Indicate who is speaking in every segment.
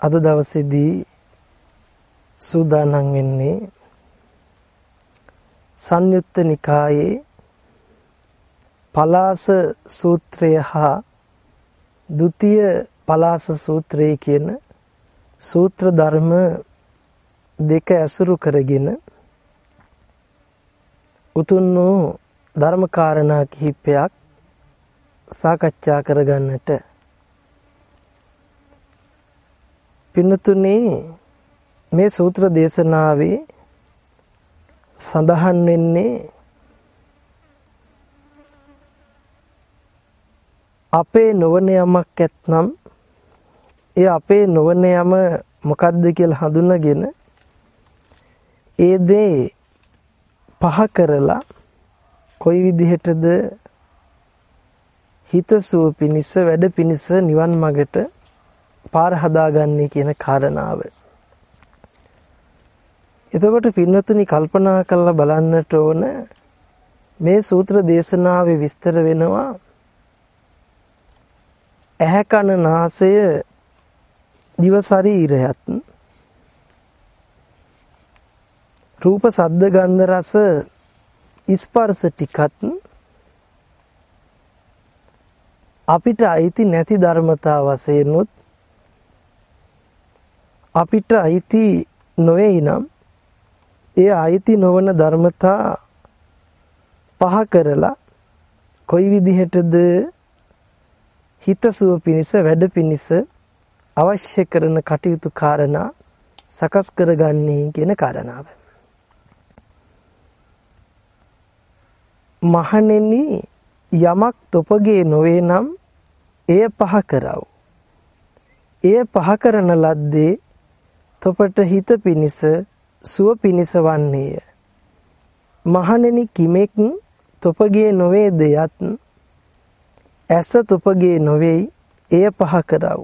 Speaker 1: අද දවසේදී සූදානම් වෙන්නේ සංයුත්ත නිකායේ පලාස සූත්‍රය හා ဒုတိ ය පලාස සූත්‍රය කියන සූත්‍ර ධර්ම දෙක ඇසුරු කරගෙන උතුම් වූ ධර්ම කාරණා කිහිපයක් සාකච්ඡා කරගන්නට පින්නතුනේ මේ සූත්‍ර දේශනාවේ සඳහන් වෙන්නේ අපේ නොවන යමක් ඇත්නම් ඒ අපේ නොවන යම මොකද්ද කියලා හඳුනගෙන ඒ දේ පහ කරලා කොයි විදිහටද හිතසුව පිනිස වැඩ පිනිස නිවන් මගට පාර හදාගන්නේ කියන කාරණාව. එතකොට පින්වතුනි කල්පනා කරලා බලන්නට ඕන මේ සූත්‍ර දේශනාවේ විස්තර වෙනවා ඇහැ කන නාසය දිව ශරීරයත් රූප සද්ද ගන්ධ රස ස්පර්ශ ටිකත් අපිට අයිති නැති ධර්මතා වශයෙන් උත් අපිට අයිති නොවේ නම් ඒ අයිති නොවන ධර්මතා පහ කරලා කොයි විදිහටද හිතසුව පිණිස වැඩ පිණිස අවශ්‍ය කරන කටයුතු කාරණා සකස් කරගන්නේ කියන කාරණාව. මහණෙනි යමක් තොපගේ නොවේ නම් එය පහ කරව. එය පහ කරන ලද්දේ තොපට හිත පිනිස සුව පිනිස වන්නේය. මහණෙනි කිමෙක් තොපගේ නොවේද යත් ඇස තොපගේ නොවේයි එය පහ කරව.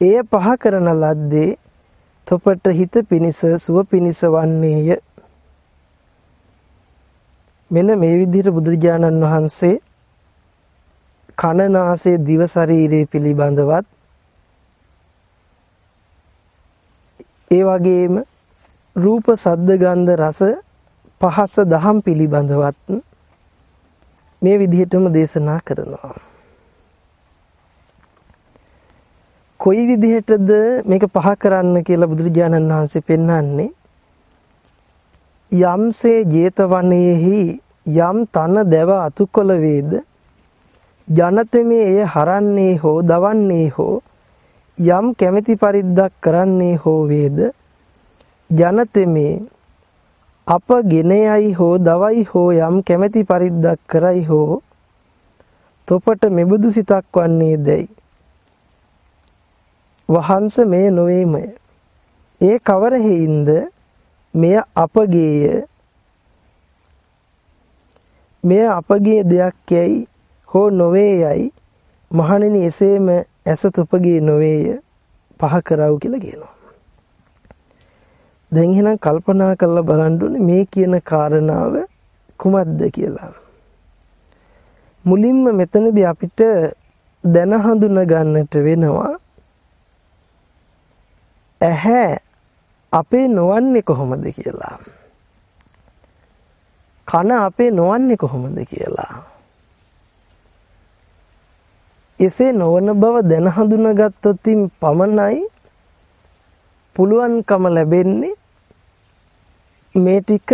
Speaker 1: එය පහ කරන ලද්දේ තොපට හිත පිනිස සුව පිනිස වන්නේය. මෙන්න මේ විදිහට බුදුරජාණන් වහන්සේ කන නාසය දිව ශරීරය පිළිබඳවත් ඒ වගේම රූප සද්ද ගන්ධ රස පහස දහම් පිළිබඳවත් මේ විදිහටම දේශනා කරනවා. කොයි විදිහටද මේක පහ කරන්න කියලා බුදුරජාණන් වහන්සේ පෙන්වන්නේ යම්සේ 제තවනේහි යම් තන දැව අතුකොල වේද ජනතමේ එය හරන්නේ හෝ දවන්නේ හෝ යම් කැමැති පරිද්දක් කරන්නේ හෝ වේද ජනතෙමේ අප ගෙනයයි හෝ දවයි හෝ යම් කැමැති පරිද්දක් කරයි හෝ තොපට මෙබඳු සිතක් වන්නේ දැයි. වහන්ස මේ නොවේමය. ඒ කවර හේින්ද මෙය අපගේය. මෙය අපගේ දෙයක් යයි හෝ නොවේ යයි මහණෙනි එසේම ඇස තුපගේ නොවේය පහ කරව කියලා කියනවා. දැන් එහෙනම් කල්පනා කරලා බලන්න මේ කියන කාරණාව කුමක්ද කියලා. මුලින්ම මෙතනදී අපිට දැන හඳුන ගන්නට වෙනවා ඇහැ අපේ නොවන්නේ කොහොමද කියලා. කන අපේ නොවන්නේ කොහොමද කියලා. එසේ නොවන බව දැන හඳුනාගත්තොත් පමණයි පුළුවන්කම ලැබෙන්නේ මේ ටික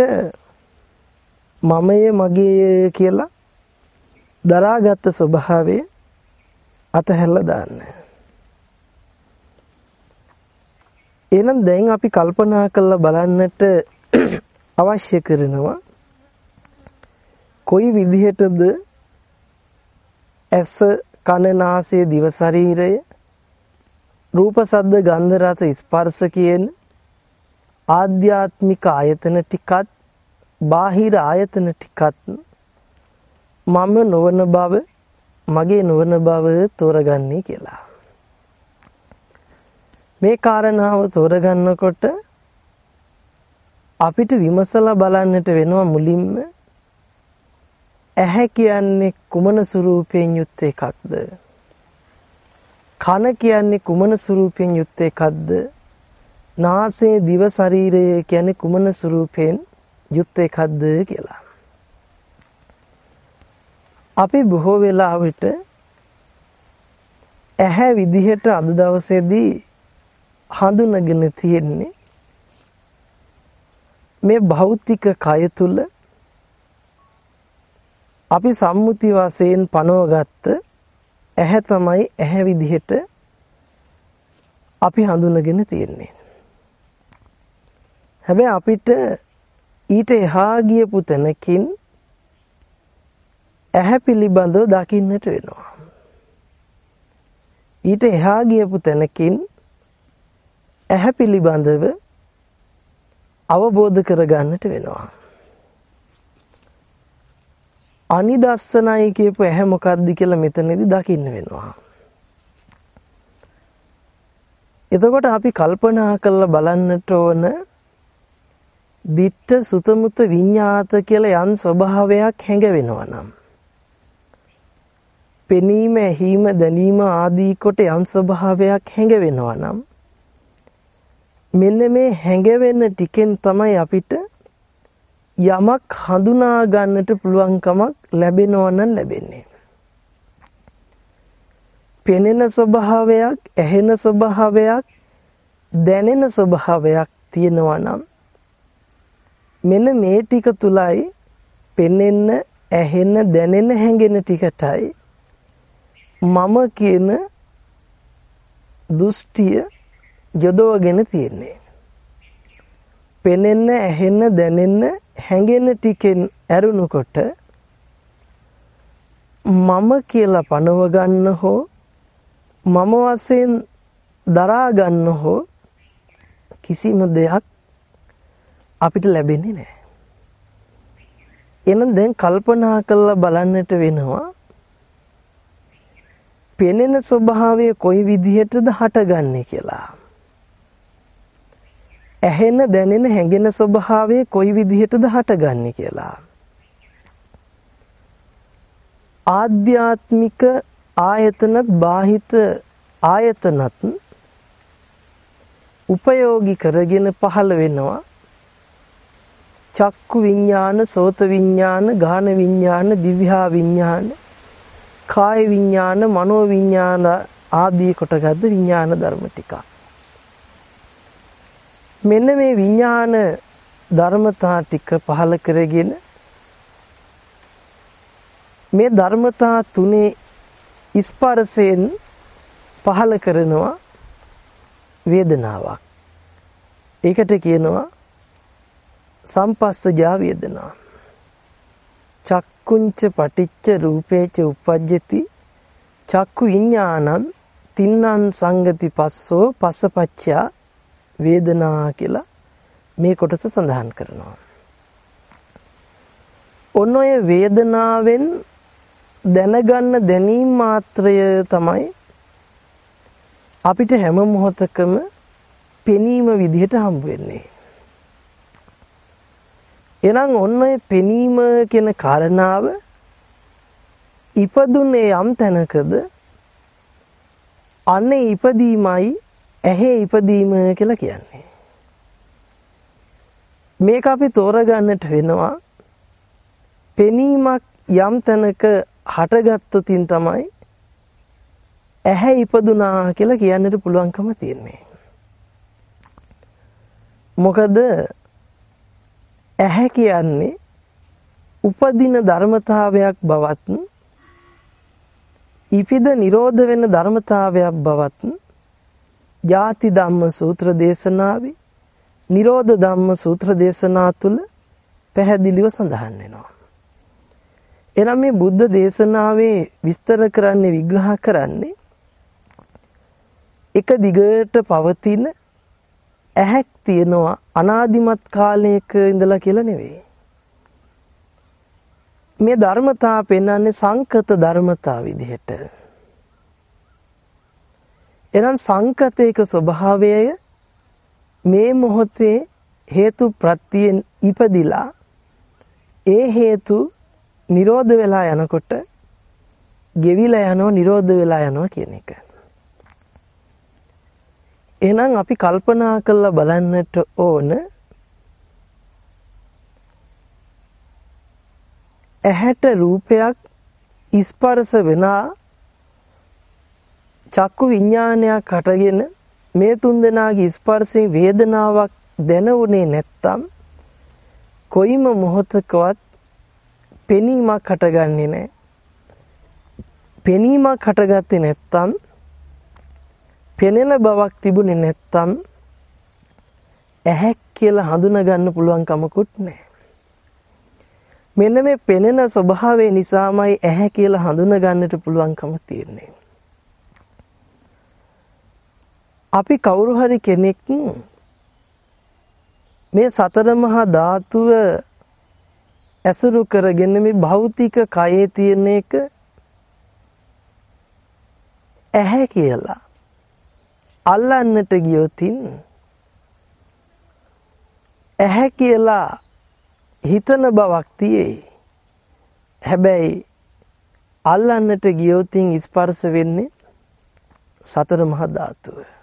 Speaker 1: මමය මගේ කියලා දරාගත් ස්වභාවය අතහැරලා දාන්න. එහෙනම් දැන් අපි කල්පනා කරලා බලන්නට අවශ්‍ය කරනවා කොයි විදිහටද ඇස කන නාසය දිව ශරීරය රූප සද්ද ගන්ධ රස ස්පර්ශ කියන ආධ්‍යාත්මික ආයතන ටිකත් බාහිර ආයතන ටිකත් මම නොවන බව මගේ නොවන බව තෝරගන්නේ කියලා. මේ කාරණාව තෝරගන්නකොට අපිට විමසලා බලන්නට වෙනවා මුලින්ම ඇහැ කියන්නේ කුමන ස්වරූපයෙන් යුත් එකක්ද? කන කියන්නේ කුමන ස්වරූපයෙන් යුත් එකක්ද? නාසය දිව ශරීරය කියන්නේ කුමන ස්වරූපයෙන් යුත් එකක්ද කියලා. අපි බොහෝ වෙලාවට ඇහැ විදිහට අද දවසේදී හඳුනගෙන තියෙන්නේ මේ භෞතික කය තුල අපි සම්මුති වශයෙන් පනවගත්ත ඇහැ තමයි ඇහැ විදිහට අපි හඳුනගෙන තියෙන්නේ. හැබැයි අපිට ඊට එහා ගියපු තැනකින් ඇහැ පිළිබඳව දකින්නට වෙනවා. ඊට එහා ගියපු තැනකින් ඇහැ පිළිබඳව අවබෝධ කරගන්නට වෙනවා. අනිදස්සනයි කියපු ඇහැ මොකක්ද කියලා මෙතනදී දකින්න වෙනවා. එතකොට අපි කල්පනා කරලා බලන්නට ඕන දිට්ඨ සුතමුත විඤ්ඤාත කියලා යම් ස්වභාවයක් හැඟවෙනවා නම් පෙනීම ඇහිීම දැනීම ආදී කොට යම් ස්වභාවයක් හැඟවෙනවා නම් මෙන්න මේ හැඟවෙන ටිකෙන් තමයි අපිට යමක් හඳුනා ගන්නට පුළුවන්කමක් ලැබෙනවා නම් ලැබෙන්නේ. පෙනෙන ස්වභාවයක්, ඇහෙන ස්වභාවයක්, දැනෙන ස්වභාවයක් තියෙනවා නම් මෙන්න මේ ටික තුලයි පෙනෙන්න, ඇහෙන්න, දැනෙන්න හැඟෙන ටිකටයි මම කියන දෘෂ්ටිය යොදවගෙන තියෙන්නේ. පෙනෙන්න, ඇහෙන්න, දැනෙන්න, හැඟෙන ටිකෙන් ඇරුණුකොට මම කියලා පනව ගන්න හෝ මම වශයෙන් දරා ගන්න හෝ කිසිම දෙයක් අපිට ලැබෙන්නේ නැහැ. එහෙනම් දැන් කල්පනා කරලා බලන්නට වෙනවා පෙනෙන ස්වභාවය කොයි විදිහටද හටගන්නේ කියලා. ඇහෙන දැනෙන හැඟෙන ස්වභාවය කොයි විදිහටද හටගන්නේ කියලා. ආධ්‍යාත්මික ආයතනත් බාහිත ආයතනත් උපයෝගී කරගෙන පහළ වෙනවා චක්කු විඤ්ඤාණ සෝත විඤ්ඤාණ ගාන විඤ්ඤාණ දිව්‍යා විඤ්ඤාණ කාය විඤ්ඤාණ මනෝ විඤ්ඤාණ ආදී කොටගත් විඤ්ඤාණ ධර්ම ටික. මෙන්න මේ විඤ්ඤාණ ධර්මතා ටික පහල කරගෙන මේ ධර්මතා තුනේ ස්පර්ශයෙන් පහල කරනවා වේදනාවක්. ඒකට කියනවා සම්පස්සජා වේදනා. චක්කුංච පටිච්ච රූපේච උපජ්ජති චක්කු විඥානං තින්නං සංගති පස්සෝ පස්සපච්චා වේදනා කියලා මේ කොටස සඳහන් කරනවා. ඔන්න ඔය වේදනාවෙන් දැනගන්න දැනීම මාත්‍රය තමයි අපිට හැම මොහොතකම පෙනීම විදිහට හම්බ වෙන්නේ. එහෙනම් ඔන්න ඔය පෙනීම කියන කාරණාව ඉපදුනේ යම් තැනකද අන්නේ ඉපදීමයි ඇහි ඉපදීම කියලා කියන්නේ. මේක අපි තෝරගන්නට වෙනවා පෙනීමක් යම් තැනක හටගත්තොතින් තමයි ඇහැ ඉපදුනා කියලා කියන්නට පුළුවන්කම තියෙන්නේ. මොකද ඇහැ කියන්නේ උපදින ධර්මතාවයක් බවත් ඉපිද නිරෝධ වෙන ධර්මතාවයක් බවත් ජාති ධම්ම සූත්‍ර දේශනාවේ නිරෝධ ධම්ම සූත්‍ර දේශනා තුල පැහැදිලිව සඳහන් වෙනවා. එනම් මේ බුද්ධ දේශනාවේ විස්තර කරන්නේ විග්‍රහ කරන්නේ එක දිගට පවතින ඇහැක් තියෙනවා අනාදිමත් කාලයක ඉඳලා කියලා නෙවෙයි. මේ ධර්මතා පෙන්වන්නේ සංකත ධර්මතා විදිහට. එනම් සංකතයක ස්වභාවය මේ මොහොතේ හේතු ප්‍රත්‍යයෙන් ඉපදිලා ඒ හේතු නිරෝධ වෙලා යනකොට ගෙවිලා යනවා නිරෝධ වෙලා යනවා කියන එක. එහෙනම් අපි කල්පනා කරලා බලන්නට ඕන ඇහැට රූපයක් ස්පර්ශ වෙනා චක්කු විඥානයක් හටගෙන මේ තුන්දෙනාගේ ස්පර්ශයෙන් වේදනාවක් දැනුනේ නැත්තම් කොයිම මොහොතකවත් පෙනීමක් හටගන්නේ නැහැ. පෙනීමක් හටගත්තේ නැත්තම් පෙනෙන බවක් තිබුණේ නැත්තම් ඇහැක් කියලා හඳුනා ගන්න පුළුවන් කමකුත් නැහැ. මෙන්න මේ පෙනෙන ස්වභාවය නිසාමයි ඇහැ කියලා හඳුනා ගන්නට පුළුවන්කම තියෙන්නේ. අපි කවුරු හරි කෙනෙක් මේ සතර මහා ධාතුව ඇසුරු කරගෙන මේ භෞතික කයේ තියෙන එක ඇහැ කියලා අල්ලන්නට ගියොතින් ඇහැ කියලා හිතන බවක් තියේ. හැබැයි අල්ලන්නට ගියොතින් ස්පර්ශ වෙන්නේ සතර මහා ධාතුව.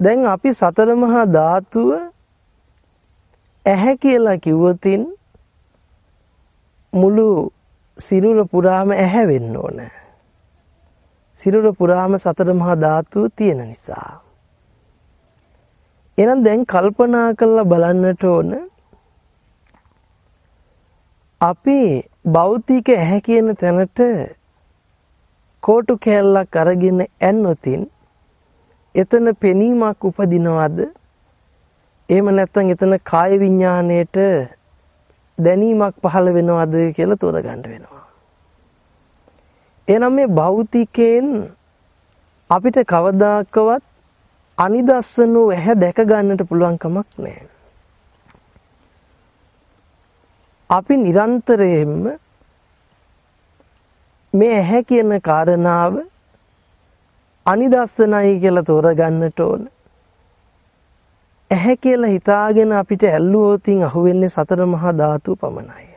Speaker 1: දැන් අපි සතර මහා ධාතුව ඇහැ කියලා කිව්වොතින් මුළු සිරුර පුරාම ඇහැ වෙන්න ඕන. සිරුර පුරාම සතර මහා ධාතුව තියෙන නිසා. එහෙනම් දැන් කල්පනා කරලා බලන්නට ඕන අපි භෞතික ඇහැ කියන තැනට කෝටු කැල්ලක් අරගෙන ඇන්නොතින් එතන පෙනීමක් උපදිනවද? එහෙම නැත්නම් එතන කාය විඥාණයට දැනීමක් පහළ වෙනවද කියලා තෝරගන්න වෙනවා. එහෙනම් මේ භෞතිකයෙන් අපිට කවදාකවත් අනිදස්සන ඇහැ දැක ගන්නට පුළුවන් කමක් නැහැ. අපි නිරන්තරයෙන්ම මේ ඇහැ කියන කාරණාව අනිදස්සනයි කියලා තෝරගන්නට ඕන. ඇහැ කියලා හිතාගෙන අපිට ඇල්ලුවොතින් අහුවෙන්නේ සතර මහා ධාතු පමණයි.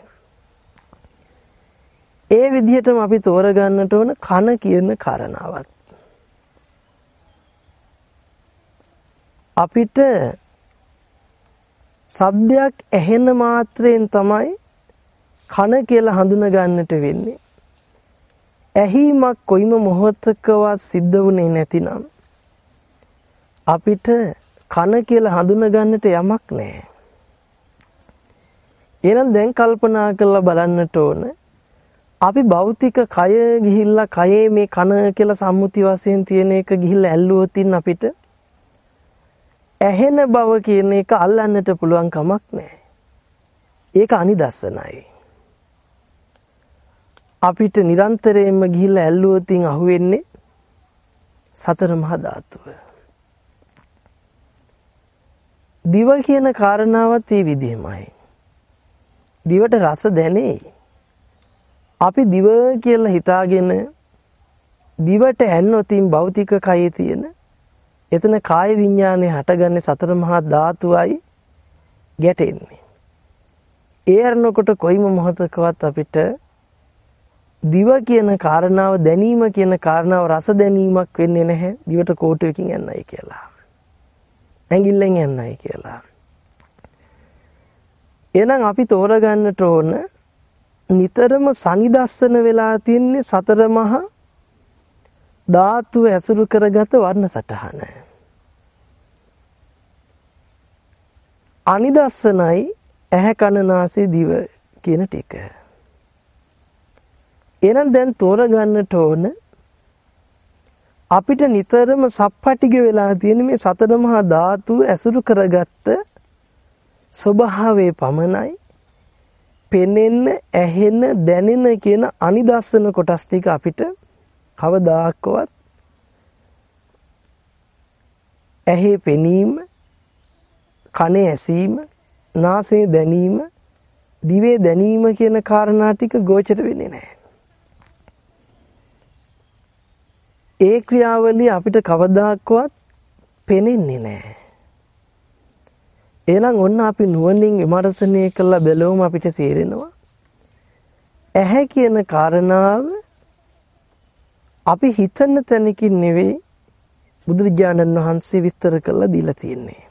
Speaker 1: ඒ විදිහටම අපි තෝරගන්නට ඕන කන කියන කාරණාවත්. අපිට සබ්දයක් ඇහෙන මාත්‍රයෙන් තමයි කන කියලා හඳුන ගන්නට වෙන්නේ. ඇහිමක් කොයිම මොහොතකවත් සිද්ධ වුණේ නැතිනම් අපිට කන කියලා හඳුන ගන්නට යමක් නැහැ. එහෙනම් දැන් කල්පනා කරලා බලන්නට ඕන අපි භෞතික කය ගිහිල්ලා කයේ මේ කන කියලා සම්මුති වශයෙන් තියෙන එක ගිහිල්ලා ඇල්ලුවොතින් අපිට ඇහෙන බව කියන එක අල්ලන්නට පුළුවන් කමක් නැහැ. ඒක අනිදස්සනයි. අපිට නිරන්තරයෙන්ම ගිහිල්ලා ඇල්ලුවොතින් අහුවෙන්නේ සතර මහා ධාතුව. දිව කියන කාරණාවත් මේ විදිහමයි. දිවට රස දැනේ. අපි දිව කියලා හිතාගෙන දිවට ඇන්නොතින් භෞතික කයේ තියෙන එතන කාය විඥානේ හටගන්නේ සතර මහා ධාතුවයි ගැටෙන්නේ. ඒ අරනකොට කොයිම මොහොතකවත් අපිට දිව කියන කාරණාව දැනීම කියන කාරණාව රස දැනීමක් වෙන්නේ නැහැ දිවට කෝටුවකින් යන්නයි කියලා. ඇඟිල්ලෙන් යන්නයි කියලා. එහෙනම් අපි තෝරගන්නට ඕන නිතරම සනිදස්සන වෙලා තින්නේ සතර මහා ධාතු ඇසුරු කරගත වර්ණ සටහන. අනිදස්සනයි ඇහැ කන නාසය දිව කියන ටික. එහෙනම් දැන් තෝරගන්නට ඕන අපිට නිතරම සප්පටිග වෙලා තියෙන මේ සතර මහා ධාතු ඇසුරු කරගත්ත ස්වභාවයේ පමණයි පෙනෙන්න ඇහෙන්න දැනෙන කියන අනිදස්සන කොටස් ටික අපිට කවදාක්වත් ඇහි පෙනීම, කනේ ඇසීම, නාසයේ දැනීම, දිවේ දැනීම කියන කාරණා ටික ගෝචර වෙන්නේ නැහැ. ඒ ක්‍රියාවලිය අපිට කවදාකවත් පෙනෙන්නේ නැහැ. එහෙනම් ඔන්න අපි නුවණින් විමර්ශනය කළා බැලුවම අපිට තේරෙනවා ඇහැ කියන කාරණාව අපි හිතන තැනකින් නෙවෙයි බුදුරජාණන් වහන්සේ විස්තර කරලා දීලා තියෙන්නේ.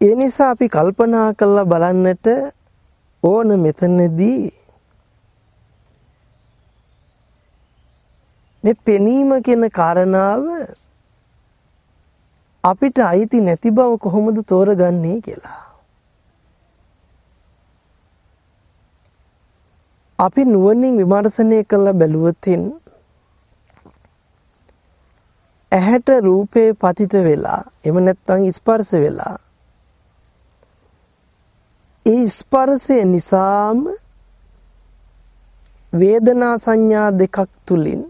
Speaker 1: ඒ නිසා අපි කල්පනා කරලා බලන්නට ඕන මෙතනදී මේ පෙනීම කියන කාරණාව අපිට අයිති නැති බව කොහොමද තෝරගන්නේ කියලා. අපි නුවණින් විමර්ශනය කරලා බැලුවොතින් ඇහැට රූපේ පතිත වෙලා එම නැත්නම් ස්පර්ශ වෙලා ඒ ස්පර්ශය නිසාම වේදනා සංඥා දෙකක් තුලින්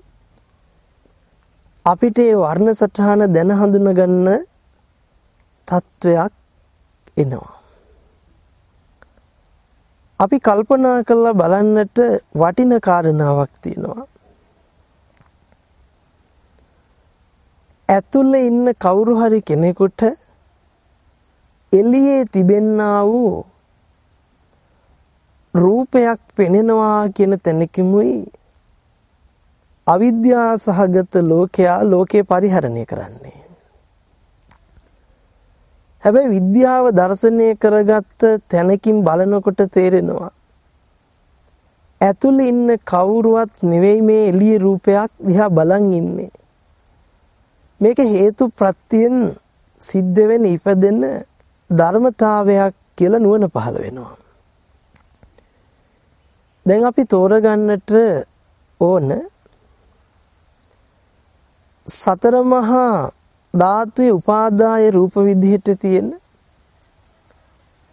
Speaker 1: අපිට ඒ වර්ණ සටහන දැන හඳුන ගන්න තත්වයක් එනවා. අපි කල්පනා කරලා බලන්නට වටින කාරණාවක් තියෙනවා. ඇතුළේ ඉන්න කවුරු හරි කෙනෙකුට එළියේ තිබෙන්නා වූ රූපයක් පෙනෙනවා කියන තැනකිමුයි අවිද්‍යා සහගත ලෝකයා ලෝකේ පරිහරණය කරන්නේ. හැබැයි විද්‍යාව දර්ශනය කරගත්ත තැනකින් බලනකොට තේරෙනවා ඇතුළේ ඉන්න කවුරුවත් නෙවෙයි මේ එළිය රූපයක් දිහා බලන් ඉන්නේ. මේක හේතු ප්‍රත්‍යයෙන් සිද්ධ වෙන ඉපදෙන ධර්මතාවයක් කියලා නුවණ පහළ වෙනවා. දැන් අපි තෝරගන්නට ඕන සතර මහා ධාතුවේ උපාදාය රූප විදිහට තියෙන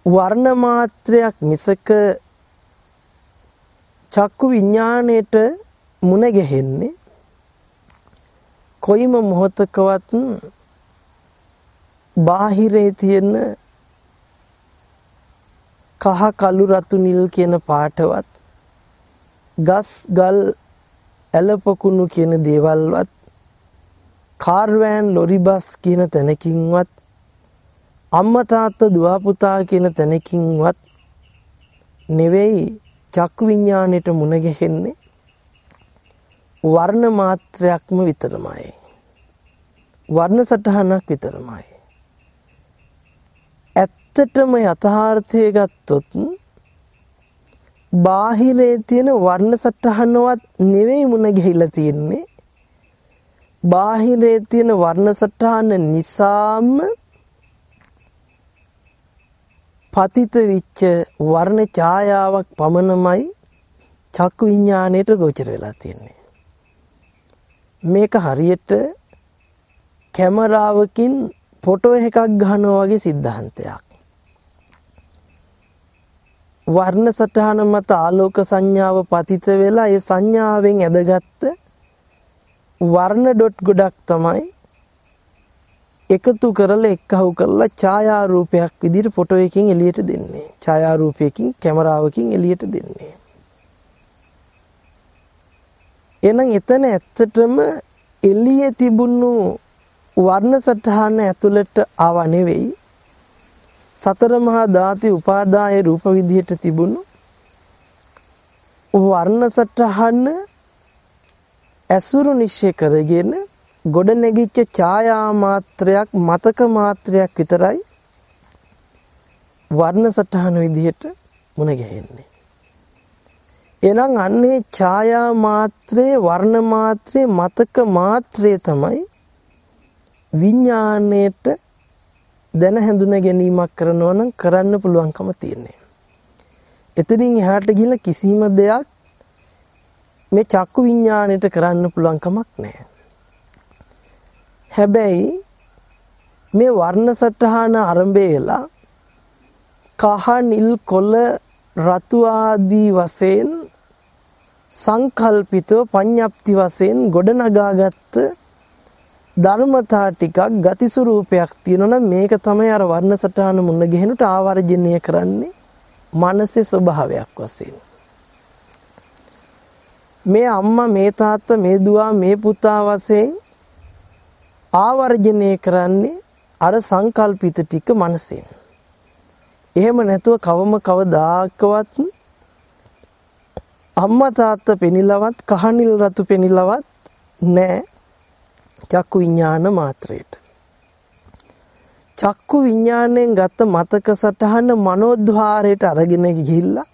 Speaker 1: වර්ණ මාත්‍රයක් මිසක චක්කු විඥාණයට මුණ ගැහෙන්නේ කොයිම මොහතකවත් බාහිරේ තියෙන කහ කළු රතු නිල් කියන පාටවත් ගස් ගල් ඇලපොකුණු කියන දේවල්වත් කාර් වෑන් ලොරි බස් කියන තැනකින්වත් අම්මා තාත්තා දුව පුතා කියන තැනකින්වත් නෙවෙයි චක්කු විඥාණයට මුණ ගැහෙන්නේ වර්ණ මාත්‍රයක්ම විතරමයි. වර්ණ සටහනක් විතරමයි. ඇත්තටම යථාර්ථය ගත්තොත් බාහිරේ තියෙන වර්ණ සටහනවත් නෙවෙයි මුණ ගැහිලා තියෙන්නේ බාහිරේ තියෙන වර්ණ සටහන නිසාම පතිත විච්ච වර්ණ ඡායාවක් පමණමයි චක්කු විඥාණයට ගෝචර වෙලා තියෙන්නේ. මේක හරියට කැමරාවකින් ෆොටෝ එකක් ගන්නවා වගේ સિદ્ધාන්තයක්. වර්ණ සටහන මත ආලෝක සංඥාව පතිත වෙලා ඒ සංඥාවෙන් ඇදගත්තු වර්ණ ඩොට් ගොඩක් තමයි එකතු කරලා එක්කහුව කරලා ඡායා රූපයක් විදිහට ෆොටෝ එකකින් එළියට දෙන්නේ. ඡායා රූපයකින් කැමරාවකින් එළියට දෙන්නේ. එහෙනම් එතන ඇත්තටම එළියේ තිබුණු වර්ණ සටහන ඇතුළට ආව නෙවෙයි සතර මහා ධාති උපාදාය රූප විදිහට තිබුණු වර්ණ සටහන ඇසුරු නිශ්චය කරගෙන ගොඩ නැගිච්ච ඡායා මාත්‍රයක් මතක මාත්‍රයක් විතරයි වර්ණ සටහන විදිහට මුණ ගැහෙන්නේ. එහෙනම් අන්නේ ඡායා මාත්‍රේ වර්ණ මාත්‍රේ මතක මාත්‍රේ තමයි විඥාණයට දැන හැඳුන ගැනීමක් කරනවා නම් කරන්න පුළුවන්කම තියෙන්නේ. එතනින් එහාට ගිහින් කිසිම දෙයක් මේ චක්කු විඥාණයට කරන්න පුළුවන් කමක් නැහැ. හැබැයි මේ වර්ණ සටහන ආරම්භය වෙලා කහ නිල් කොළ රතු ආදී වශයෙන් සංකල්පිතව පඤ්ඤප්ති වශයෙන් ගොඩනගාගත්ත ධර්මතා ටිකක් ගති ස්වરૂපයක් තියෙනවා නම් මේක තමයි අර වර්ණ සටහන මුණ ගැහෙනුට ආවර්ජනය කරන්නේ මනසේ ස්වභාවයක් වශයෙන්. මේ අම්මා මේ තාත්තා මේ දුව මේ පුතා වශයෙන් ආවර්ජනය කරන්නේ අර සංකල්පිත ටික මනසෙන්. එහෙම නැතුව කවම කවදාකවත් අම්මා තාත්තා පෙනිලවත් කහනිල් රතු පෙනිලවත් නැහැ චක්කු විඥාන මාත්‍රයට. චක්කු විඥාණයෙන් ගත්ත මතක සටහන මනෝද්වාරයට අරගෙන ගිහිල්ලා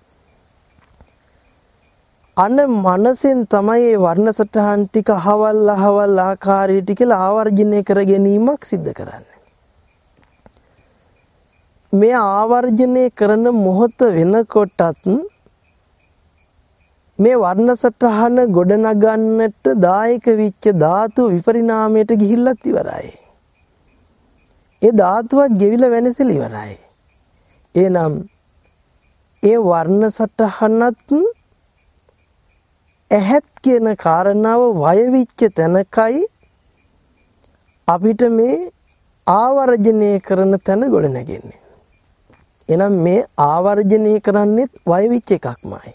Speaker 1: අන මනසෙන් තමයි මේ වර්ණ සටහන් ටික අහවල් අහවල් ආකාරයට කියලා ආවර්ජනය කර ගැනීමක් සිද්ධ කරන්නේ. මේ ආවර්ජනය කරන මොහොත වෙනකොටත් මේ වර්ණ සටහන ගොඩනගන්නට දායක වෙච්ච ධාතු විපරිණාමයට ගිහිල්ලත් ඉවරයි. ඒ ධාතුවත් ගෙවිලා වෙනසෙල ඉවරයි. එහෙනම් ඒ වර්ණ සටහනත් ඇහත් කියන කාරණාව වය විච්ච තැනකයි අපිට මේ ආවර්ජනය කරන තැන ගොඩ නැගෙන්නේ. එහෙනම් මේ ආවර්ජනය කරන්නේත් වය විච්ච එකක්මයි.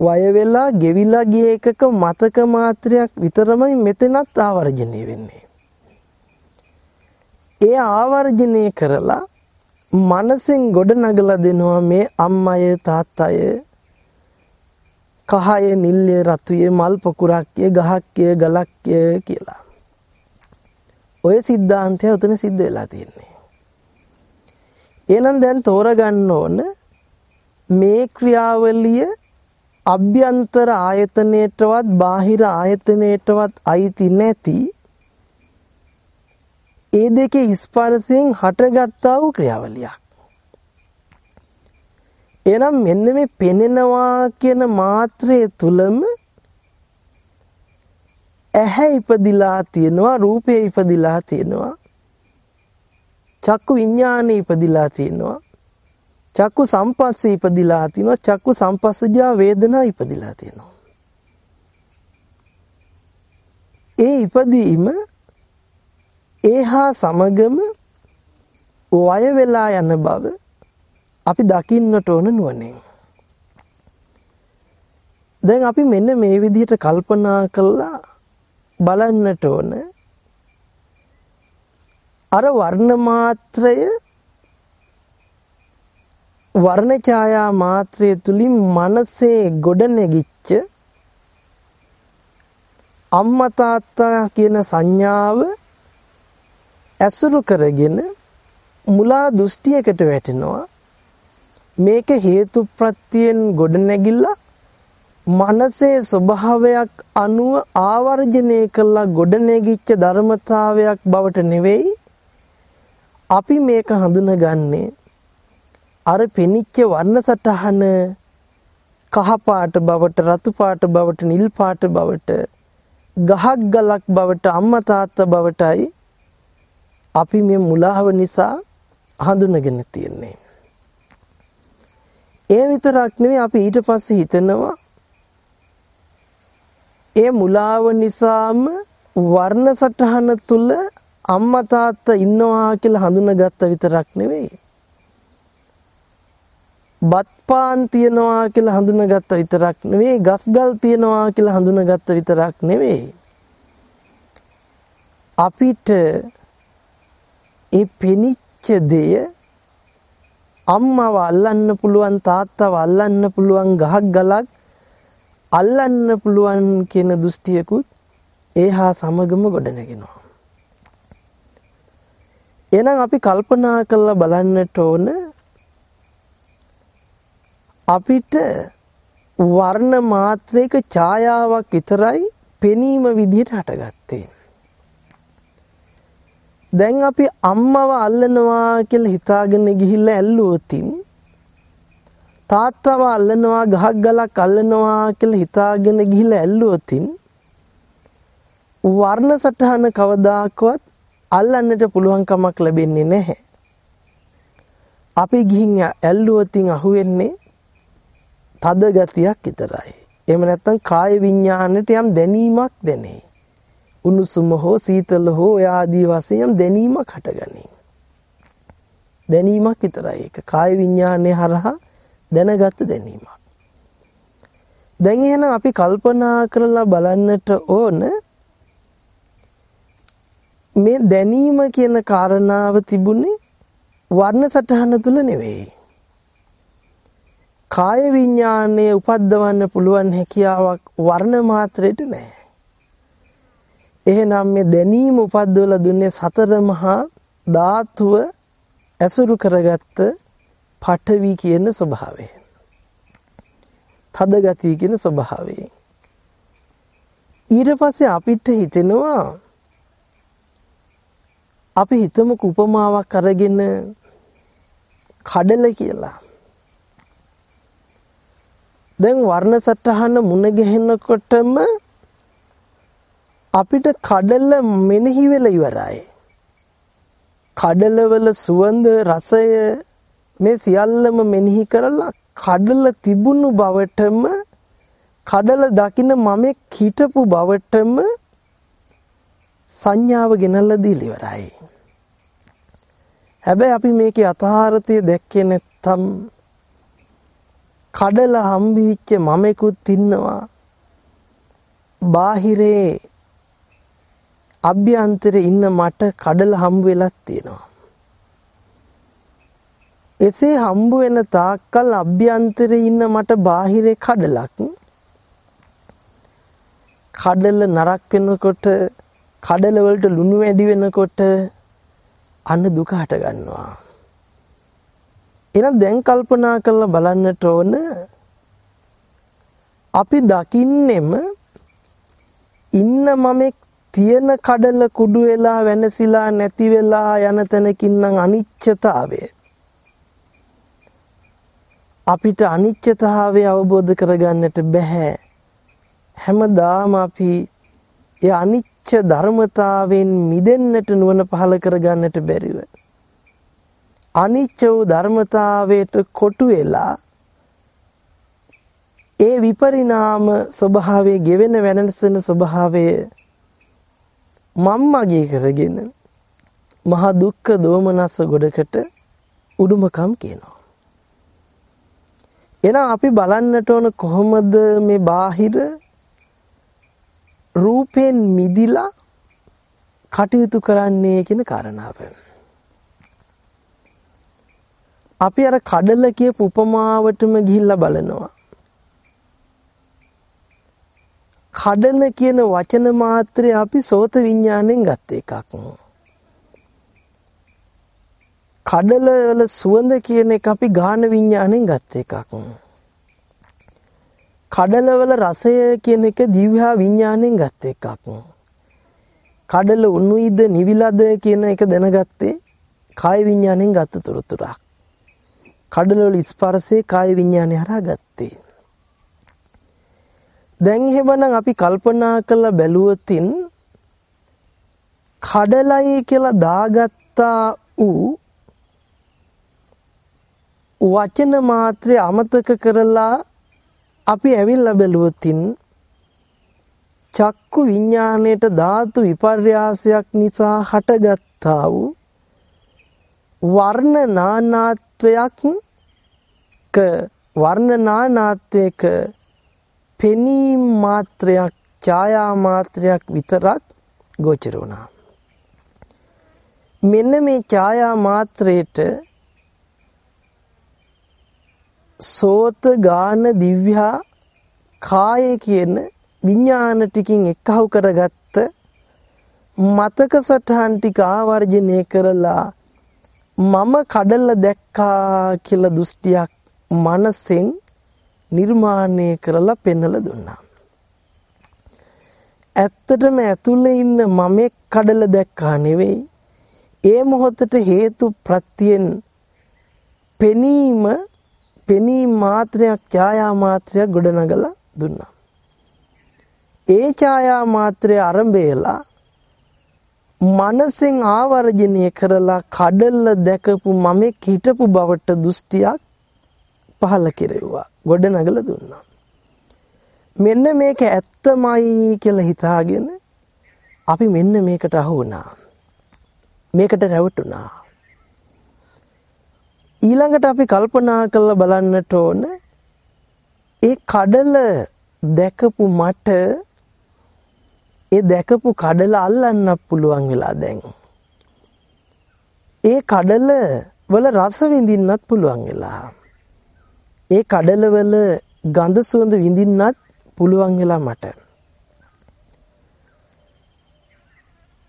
Speaker 1: වය වෙලා ගෙවිලා ගිය එකක මතක මාත්‍රයක් විතරමයි මෙතනත් ආවර්ජනය වෙන්නේ. ඒ ආවර්ජනය කරලා මනසෙන් ගොඩ නගලා දෙනවා මේ අම්මය තාත්තය කහය නිල්ය රතුය මල් පොකුරක්ය ගහක්ය ගලක්ය කියලා. ඔය සිද්ධාන්තය උතන සිද්ධ වෙලා තියෙන්නේ. එහෙනම් දැන් තෝරගන්න ඕන මේ ක්‍රියාවලිය අභ්‍යන්තර ආයතනයටවත් බාහිර ආයතනයටවත් අයිති නැති ඒ දෙකේ ස්පර්ශයෙන් හටගත්තා වූ ක්‍රියාවලියක්. එහෙනම් මෙන්න මේ පෙනෙනවා කියන මාත්‍රය තුලම ඇහැ ඉපදිලා තියෙනවා රූපේ ඉපදිලා තියෙනවා චක්කු විඥානෙ ඉපදිලා තියෙනවා චක්කු සම්පස්සේ ඉපදිලා තියෙනවා චක්කු සම්පස්සජා වේදනා ඉපදිලා තියෙනවා. ඒ ඉපදීම ඒහා සමගම වය වෙලා යන බව අපි දකින්නට ඕන නුවණින්. දැන් අපි මෙන්න මේ විදිහට කල්පනා කළා බලන්නට ඕන අර වර්ණ මාත්‍රය වර්ණ ඡායා මාත්‍රය තුලින් මනසේ ගොඩනැගිච්ච අම්මා තාත්තා කියන සංඥාව ඇසුරු කරගෙන මුලා දෘෂ්ටියකට වැටෙනවා මේක හේතු ප්‍රත්‍යයෙන් ගොඩනැගිලා මනසේ ස්වභාවයක් අනුව ආවර්ජනය කළා ගොඩනැගිච්ච ධර්මතාවයක් බවට නෙවෙයි අපි මේක හඳුනගන්නේ අර පෙනිච්ච වර්ණ සටහන කහ පාට බවට රතු පාට බවට නිල් පාට බවට ගහක් ගලක් බවට අම්මා තාත්තා බවටයි අපි මේ මුලාව නිසා හඳුනගෙන තියෙන්නේ. ඒ විතරක් නෙවෙයි අපි ඊට පස්සේ හිතනවා ඒ මුලාව නිසාම වර්ණ සටහන තුල අම්මා තාත්තා ඉන්නවා කියලා හඳුනාගත්ත විතරක් නෙවෙයි. බත්පාන් තියනවා කියලා හඳුනාගත්ත විතරක් නෙවෙයි ගස්ගල් තියනවා කියලා හඳුනාගත්ත විතරක් නෙවෙයි. අපිට ඒ පෙනිච්ච දෙය අම්මව අල්ලන්න පුළුවන් තාත්තව අල්ලන්න පුළුවන් ගහක් ගලක් අල්ලන්න පුළුවන් කියන දෘෂ්ටියකුත් ඒහා සමගම ගොඩනගෙනවා. එහෙනම් අපි කල්පනා කරලා බලන්නට ඕන අපිට වර්ණ මාත්‍රයක ඡායාවක් විතරයි පෙනීම විදිහට හටගත්තේ. දැන් අපි අම්මව අල්ලනවා කියලා හිතාගෙන ගිහිල්ලා ඇල්ලුවොතින් තාත්තව අල්ලනවා ගහක් ගලක් අල්ලනවා කියලා හිතාගෙන ගිහිල්ලා ඇල්ලුවොතින් වර්ණ සටහන කවදාකවත් අල්ලන්නට පුළුවන් කමක් ලැබෙන්නේ නැහැ. අපි ගිහින් ඇල්ලුවොතින් අහුවෙන්නේ තද ගතියක් විතරයි. එහෙම නැත්නම් කාය විඥාණයට යම් දැනීමක් දැනේ. උණුසුම හෝ සීතල හෝ ආදී වශයෙන් දැනීමක් හටගනී. දැනීමක් විතරයි ඒක. කාය විඥානයේ හරහා දැනගත් දැනීමක්. දැන් එහෙනම් අපි කල්පනා කරලා බලන්නට ඕන මේ දැනීම කියන කාරණාව තිබුණේ වර්ණ සටහන තුල නෙවෙයි. කාය විඥානයේ උපද්දවන්න පුළුවන් හැකියාවක් වර්ණ මාත්‍රයට නැහැ. එහෙනම් මේ දැනීම උපද්දවලා දුන්නේ සතර මහා ධාතුව ඇසුරු කරගත්ත පඨවි කියන ස්වභාවය. තද ගතිය කියන ස්වභාවය. ඊට පස්සේ අපිට හිතෙනවා අපි හිතමුක උපමාවක් අරගෙන කඩල කියලා. දැන් වර්ණ සටහන මුණ ගැහෙනකොටම අපිට කඩල මෙනෙහි වෙලා ඉවරයි. කඩලවල සුවඳ රසය මේ සියල්ලම මෙනෙහි කරලා කඩල තිබුණු බවටම කඩල දකින්න මමෙක් හිටපු බවටම සංඥාව ගෙනල්ලා දීලා ඉවරයි. හැබැයි අපි මේකේ අතහාරතය දැක්කේ නැත්තම් කඩල හම්බෙච්ච මමෙකුත් ඉන්නවා. බාහිරේ අභ්‍යන්තරේ ඉන්න මට කඩල හම්බ වෙලක් තියෙනවා. එසේ හම්බ වෙන තාක්කල් අභ්‍යන්තරේ ඉන්න මට බාහිරේ කඩලක් කඩල නරක් වෙනකොට කඩල වලට ලුණු වැඩි වෙනකොට අන්න දුක හට ගන්නවා. එහෙනම් දැන් කල්පනා කරලා බලන්නට ඕන අපි දකින්නෙම ඉන්න මමෙක් තියෙන කඩල කුඩු වෙලා වෙනසිලා නැති වෙලා යන තැනකින් නම් අනිච්චතාවය. අපිට අනිච්චතාවය අවබෝධ කරගන්නට බෑ හැමදාම අපි ඒ අනිච්ච ධර්මතාවෙන් මිදෙන්නට නුවණ පහල කරගන්නට බැරිව. අනිච්ච වූ ධර්මතාවයට කොටු වෙලා ඒ විපරිණාම ස්වභාවයේ ගෙවෙන වෙනසන ස්වභාවය මම්මගේ කරගෙන මහා දුක්ඛ දෝමනස්ස ගොඩකට උඩුමකම් කියනවා. එහෙනම් අපි බලන්නට ඕන කොහොමද මේ බාහිර රූපෙන් මිදිලා කටයුතු කරන්නේ කියන කාරණාව. අපි අර කඩල කියපු උපමාවටම ගිහිල්ලා බලනවා. කඩල කියන වචන මාත්‍රේ අපි සෝත විඥාණයෙන් ගත්ත එකක්. කඩල වල සුවඳ කියන එක අපි ගාන විඥාණයෙන් ගත්ත එකක්. කඩල වල රසය කියන එක දිව්‍යා විඥාණයෙන් ගත්ත එකක්. කඩල උණුයිද නිවිලද කියන එක දැනගත්තේ කාය විඥාණයෙන් ගත්ත තොරතුරක්. කඩල වල ස්පර්ශේ කාය විඥාණය හරහා ගත්තේ. දැන් එහෙමනම් අපි කල්පනා කරලා බැලුවොතින් කඩලයි කියලා දාගත්තා වූ වචන මාත්‍රය අමතක කරලා අපි ඇවිල්ලා බැලුවොතින් චක්කු විඥාණයට ධාතු විපර්යාසයක් නිසා හටගත්තා වූ වර්ණ නානාත්වයක් ක වර්ණ නානාත්වයක පෙනීම් මාත්‍රයක් ඡායා මාත්‍රයක් විතරක් ගෝචර වුණා. මෙන්න මේ ඡායා මාත්‍රයට සෝත ගාන දිව්‍යා කාය කියන විඥාන ටිකින් එක්කහු කරගත්ත මතක සටහන් ටික ආවර්ජනය කරලා මම කඩල දැක්කා කියලා දෘෂ්ටියක් මනසෙන් නිර්මාණය කරලා පෙන්වලා දුන්නා. ඇත්තටම ඇතුලේ ඉන්න මමෙක් කඩල දැක්කා නෙවෙයි. ඒ මොහොතට හේතු ප්‍රත්‍යයෙන් පෙනීම පෙනීම මාත්‍රයක් ඡායා මාත්‍රයක් ගොඩනගලා දුන්නා. ඒ ඡායා මාත්‍රය ආරම්භයලා මනසෙන් ආවර්ජනය කරලා කඩල්ල දැකපු මමෙක් හිටපු බවට දෘෂ්ටියක් පහළ කෙරෙව්වා. ගොඩනගලා දුන්නා. මෙන්න මේක ඇත්තමයි කියලා හිතාගෙන අපි මෙන්න මේකට අහු වුණා. මේකට රැවටුණා. ඊළඟට අපි කල්පනා කරලා බලන්නට ඕන ඒ කඩල දැකපු මට ඒ දැකපු කඩල අල්ලන්න පුළුවන් වෙලා දැන්. ඒ කඩල වල රස විඳින්නත් පුළුවන් වෙලා. ඒ කඩල වල ගඳ සුවඳ විඳින්නත් පුළුවන් වෙලා මට.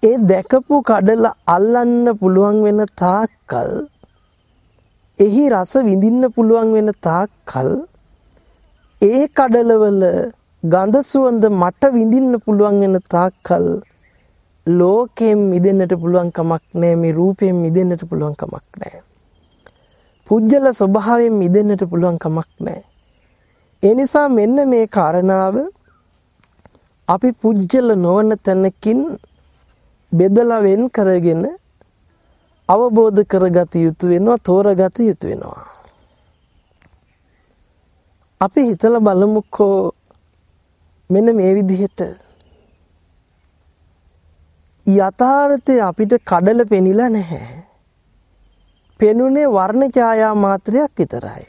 Speaker 1: ඒ දැකපු කඩල අල්ලන්න පුළුවන් වෙන තාක්කල් එහි රස විඳින්න පුළුවන් වෙන තාක්කල් ඒ කඩලවල ගඳ සුවඳ මට විඳින්න පුළුවන් වෙන තාක්කල් ලෝකයෙන් මිදෙන්නට පුළුවන් කමක් නැහැ මේ රූපයෙන් මිදෙන්නට පුළුවන් කමක් නැහැ. පුජ්‍යල ස්වභාවයෙන් මිදෙන්නට පුළුවන් කමක් නැහැ. ඒ නිසා මෙන්න මේ කාරණාව අපි පුජ්‍යල නොවන තැනකින් බෙදලා වෙන් කරගෙන අවබෝධ කරගත යුතු වෙනවා තෝරගත යුතු වෙනවා. අපි හිතලා බලමුකෝ මෙන්න මේ විදිහට යථාර්ථය අපිට කඩල පෙනිලා නැහැ. පෙනුනේ වර්ණ ඡායා මාත්‍රයක් විතරයි.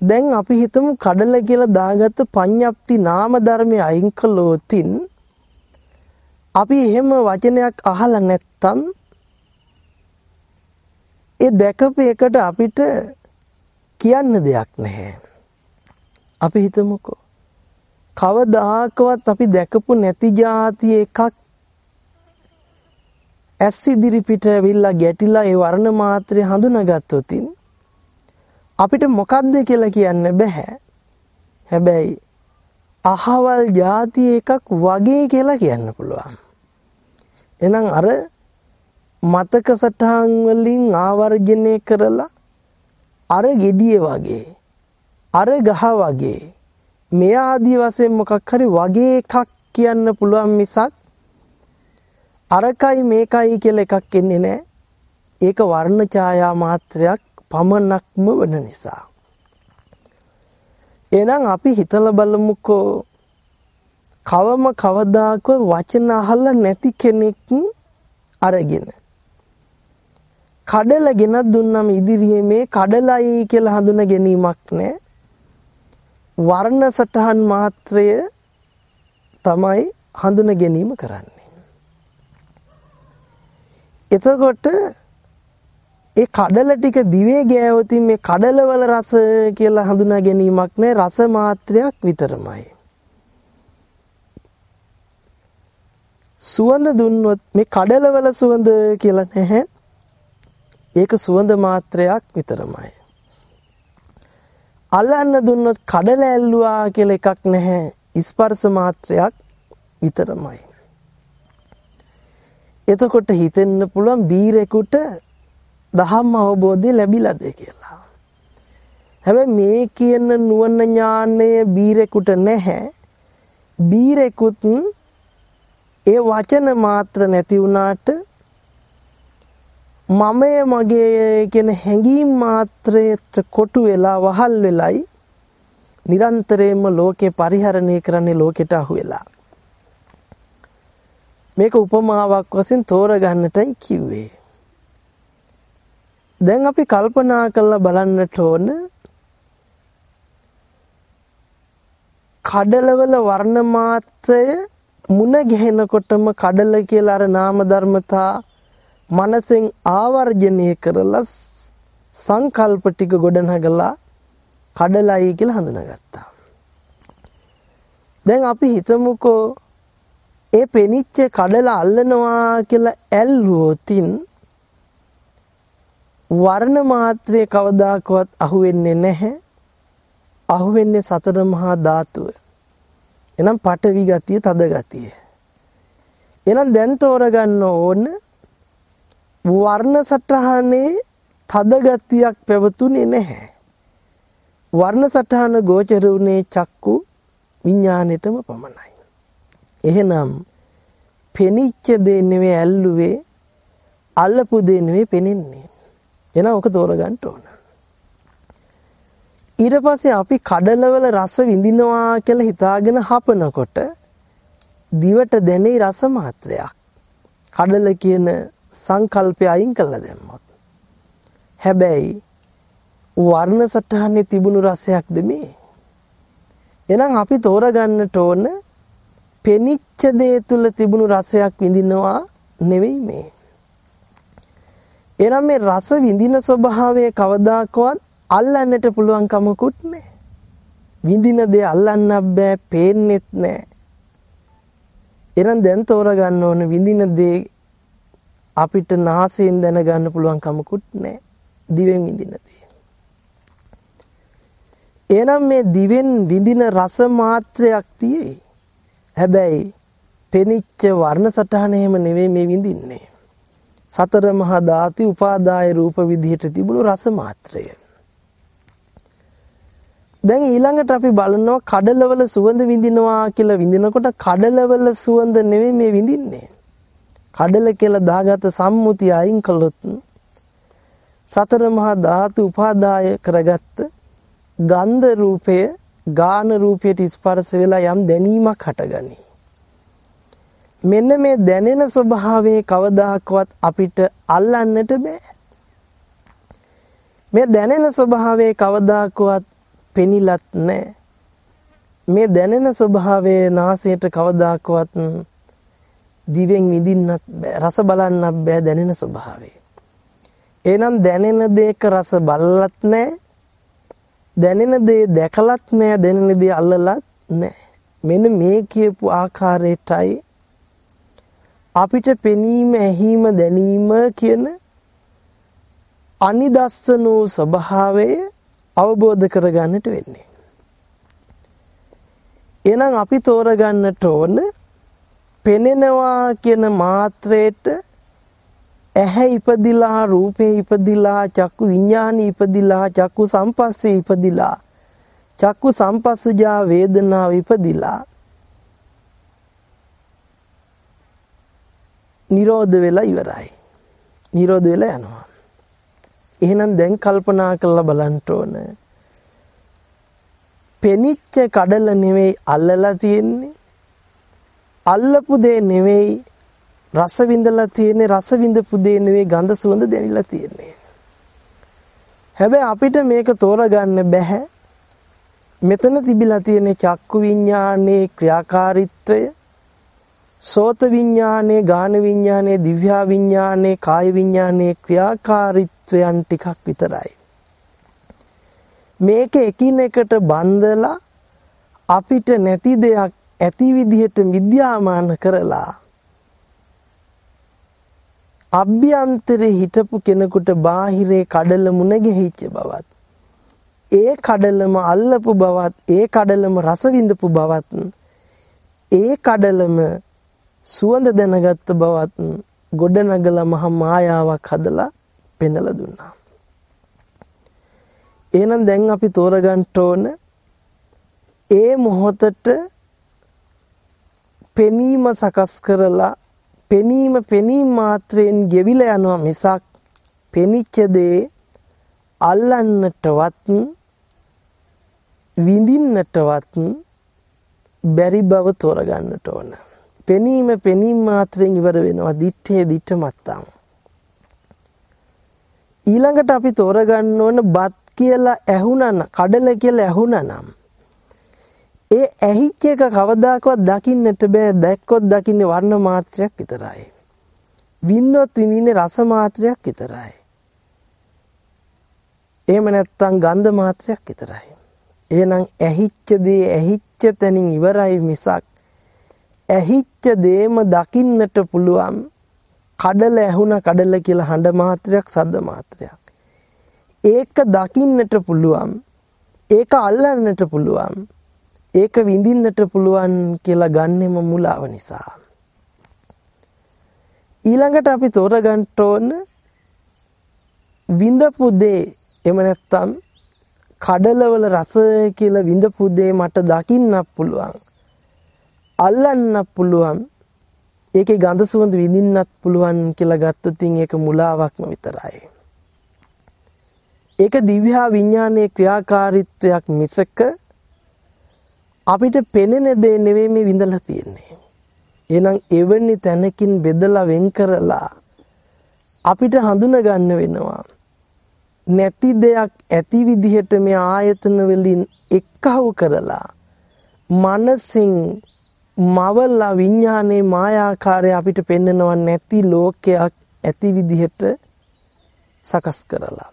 Speaker 1: දැන් අපි හිතමු කඩල කියලා දාගත්ත පඤ්ඤප්ති නාම ධර්මයේ අයින් කළොතින් අපි එහෙම වචනයක් අහලා නැත්තම් ඒ දැකපු එකට අපිට කියන්න දෙයක් නැහැ. අපි හිතමුකෝ කවදාකවත් අපි දැකපු නැති જાති එකක් ඇස් ඉදිරි පිට ඇවිල්ලා ගැටිලා ඒ වර්ණ මාත්‍රය හඳුනාගත්තොතින් අපිට මොකද්ද කියලා කියන්න බෑ. හැබැයි අහවල් જાති එකක් වගේ කියලා කියන්න පුළුවන්. එහෙනම් අර මතක සටහන් වලින් ආවර්ජනය කරලා අර gediye වගේ අර ගහ වගේ මෙය ආදී වශයෙන් මොකක් හරි වගේ එකක් කියන්න පුළුවන් මිසක් අරකයි මේකයි කියලා එකක් එන්නේ නැහැ. ඒක වර්ණ ඡායා මාත්‍රයක් පමණක්ම වන නිසා. එහෙනම් අපි හිතලා බලමුකෝ කවම කවදාකවත් වචන අහලා නැති කෙනෙක් අරගෙන කඩල ගෙනත් දුන්නම ඉදිරියේ මේ කඩලයි කියලා හඳුන ගැනීමක් නැහැ. වර්ණ සටහන් මාත්‍රය තමයි හඳුන ගැනීම කරන්නේ. එතකොට ඒ කඩල ටික දිවේ ගෑවොතින් මේ කඩලවල රස කියලා හඳුනා ගැනීමක් නැහැ රස මාත්‍රයක් විතරමයි. සුවඳ දුන්නොත් මේ කඩලවල සුවඳ කියලා නැහැ. ඒක සුවඳ මාත්‍රයක් විතරමයි. අල්ලන්න දුන්නොත් කඩල ඇල්ලුවා කියලා එකක් නැහැ. ස්පර්ශ මාත්‍රයක් විතරමයි. එතකොට හිතෙන්න පුළුවන් බීරෙකුට දහම් අවබෝධය ලැබිලාද කියලා. හැබැයි මේ කියන නුවණ ඥානය බීරෙකුට නැහැ. බීරෙකුත් ඒ වචන මාත්‍ර නැති වුණාට මමය මගේ කියන හැඟීම් මාත්‍රයට කොටු වෙලා වහල් වෙලයි නිරන්තරයෙන්ම ලෝකේ පරිහරණය කරන්නේ ලෝකෙට අහු වෙලා මේක උපමාවක් වශයෙන් තෝරගන්නටයි කිව්වේ දැන් අපි කල්පනා කරලා බලන්නට ඕන කඩලවල වර්ණ මාත්‍රය මුණ ගැහෙනකොටම කඩල කියලා අර නාම ධර්මතා මනසෙන් ආවර්ජනය කරලා සංකල්ප ටික ගොඩනගලා කඩලයි කියලා හඳුනාගත්තා. දැන් අපි හිතමුකෝ ඒ පෙනිච්ච කඩල අල්ලනවා කියලා ඇල්ලුවොතින් වර්ණ මාත්‍රයේ කවදාකවත් අහුවෙන්නේ නැහැ. අහුවෙන්නේ සතර මහා ධාතුව. එහෙනම් පටවි ගතිය, තද ගතිය. එහෙනම් දැන් තෝරගන්න ඕන වර්ණ සටහනේ තද ගතියක් පැවතුනේ නැහැ. වර්ණ සටහන ගෝචර වුණේ චක්කු විඥාණයටම පමණයි. එහෙනම් පෙනිච්ච දේ නෙවෙයි ඇල්ලුවේ අල්ලපු දේ නෙවෙයි පෙනෙන්නේ. එහෙනම් ඔක තෝරගන්න ඕන. ඊට පස්සේ අපි කඩලවල රස විඳිනවා කියලා හිතාගෙන හපනකොට දිවට දැනේ රස මාත්‍රයක්. කඩල කියන සංකල්පය අයින් කළා දැම්මොත්. හැබැයි වර්ණ සටහනේ තිබුණු රසයක්ද මේ? එහෙනම් අපි තෝරගන්නට ඕන පෙනිච්ච දේ තුල තිබුණු රසයක් විඳිනවා නෙවෙයි මේ. එනම් මේ රස විඳින ස්වභාවය කවදාකවත් අල්ලන්නට පුළුවන් කමකුත් නැහැ. විඳින දේ අල්ලන්නත් බෑ, පේන්නෙත් නැහැ. එහෙනම් දැන් තෝරගන්න ඕන විඳින දේ අපිට නාසයෙන් දැනගන්න පුළුවන් කමකුත් නැහැ. දිවෙන් විඳින දේ. එහෙනම් මේ දිවෙන් විඳින රස මාත්‍රයක් තියෙයි. හැබැයි පෙනිච්ච වර්ණ සටහන එහෙම නෙවෙයි මේ විඳින්නේ. සතර මහා ධාති උපාදාය රූප විදිහට තිබුණු රස මාත්‍රය. දැන් ඊළඟට අපි බලනවා කඩලවල සුවඳ විඳිනවා කියලා විඳිනකොට කඩලවල සුවඳ නෙවෙයි මේ විඳින්නේ. කඩල කියලා දාගත සම්මුතිය අයින් කළොත් සතර මහා ධාතු උපාදාය කරගත්ත ගන්ධ රූපය ගාන රූපයට ස්පර්ශ වෙලා යම් දැනීමක් හටගනී. මෙන්න මේ දැනෙන ස්වභාවයේ කවදාකවත් අපිට අල්ලන්නට බෑ. මේ දැනෙන ස්වභාවයේ කවදාකවත් පෙනිලත් නැහැ. මේ දැනෙන ස්වභාවයේ නාසයට කවදාකවත් දිවෙන් විඳින්නත් බෑ රස බලන්නත් බෑ දැනෙන ස්වභාවය. එහෙනම් දැනෙන දේක රස බලලත් නැහැ. දැනෙන දේ දැකලත් නැහැ දැනෙන දේ අල්ලලත් නැහැ. මෙන්න මේ කියපු ආකාරයටයි අපිට පෙනීම ඇහිම දැනීම කියන අනිදස්සන වූ ස්වභාවය අවබෝධ කරගන්නට වෙන්නේ. එහෙනම් අපි තෝරගන්නට ඕන පෙනෙනවා කියන මාත්‍රයට ඇහැ ඉපදිලා රූපේ ඉපදිලා චක්කු විඥානි ඉපදිලා චක්කු සම්පස්සේ ඉපදිලා චක්කු සම්පස්සජා වේදනාව ඉපදිලා නිරෝධ වෙලා ඉවරයි. නිරෝධ වෙලා යනවා. එහෙනම් දැන් කල්පනා කරලා බලන්න ඕන. පෙනිච්ච කඩල නෙවෙයි අල්ලලා තියෙන්නේ. අල්ලපු දේ නෙවෙයි රස විඳලා තියෙන්නේ රස විඳපු දේ නෙවෙයි ගඳ සුවඳ දැනෙලා තියෙන්නේ. හැබැයි අපිට මේක තෝරගන්න බෑ. මෙතන තිබිලා තියෙන චක්කු විඤ්ඤාණයේ ක්‍රියාකාරීත්වය සෝත විඤ්ඤාණයේ ගාන විඤ්ඤාණයේ දිව්‍යා විඤ්ඤාණයේ කාය විඤ්ඤාණයේ ක්‍රියාකාරීත්වය තත්වයන් ටිකක් විතරයි. මේක එකිනෙකට බන්දලා අපිට නැති දෙයක් ඇති විදිහට විද්‍යාමාන කරලා අභ්‍යන්තරේ හිටපු කෙනෙකුට බාහිරේ කඩල මුණ ගැහිච්ච බවත් ඒ කඩලම අල්ලපු බවත් ඒ කඩලම රස විඳපු බවත් ඒ කඩලම සුවඳ දැනගත්ත බවත් ගොඩනගලා මහා මායාවක් හදලා පෙන්වලා දුන්නා. එහෙනම් දැන් අපි තෝරගන්න ඕන ඒ මොහොතට පෙනීම සකස් කරලා පෙනීම පෙනීම මාත්‍රයෙන් ගෙවිලා යනවා මිසක් පෙනිච්ච දේ අල්ලන්නටවත් විඳින්නටවත් බැරි බව තෝරගන්නට ඕන. පෙනීම පෙනීම මාත්‍රයෙන් ඉවර වෙනවා. දිත්තේ දිත්ත මත්තම්. ඊළඟට අපි තෝරගන්න ඕන බත් කියලා ඇහුණා කඩල කියලා ඇහුණා නම් ඒ ඇහිච්ච එක කවදාකවත් දකින්නට බෑ දැක්කොත් දකින්නේ වර්ණ මාත්‍රයක් විතරයි වින්දොත් විඳින්නේ රස මාත්‍රයක් විතරයි එහෙම නැත්නම් ගන්ධ මාත්‍රයක් විතරයි එහෙනම් ඇහිච්ච දේ ඇහිච්ච තැනින් ඉවරයි මිසක් ඇහිච්ච දේම දකින්නට පුළුවන් කඩල ඇහුණ කඩල කියලා හඬ මාත්‍රයක් සද්ද මාත්‍රයක්. ඒක දකින්නට පුළුවන්. ඒක අල්ලන්නට පුළුවන්. ඒක විඳින්නට පුළුවන් කියලා ගන්නෙම මුලාව නිසා. ඊළඟට අපි තෝරගන්න ඕන විඳපු දේ එහෙම නැත්නම් කඩලවල රස කියලා විඳපු දේ මට දකින්නත් පුළුවන්. අල්ලන්නත් පුළුවන්. ඒකේ ගඳ සුවඳ විඳින්නත් පුළුවන් කියලා ගත්තොත් ඒක මුලාවක්ම විතරයි. ඒක දිව්‍යා විඥානයේ ක්‍රියාකාරීත්වයක් මිසක අපිට පෙනෙන දේ නෙවෙයි මේ විඳලා තියෙන්නේ. එහෙනම් එවැනි තැනකින් බෙදලා වෙන් කරලා අපිට හඳුන ගන්න වෙනවා. නැති දෙයක් ඇති විදිහට මේ ආයතන වලින් එක්කහුව කරලා මනසින් මවලා විඥානයේ මායාකාරය අපිට පෙන්නනවා නැති ලෝකයක් ඇති විදිහට සකස් කරලා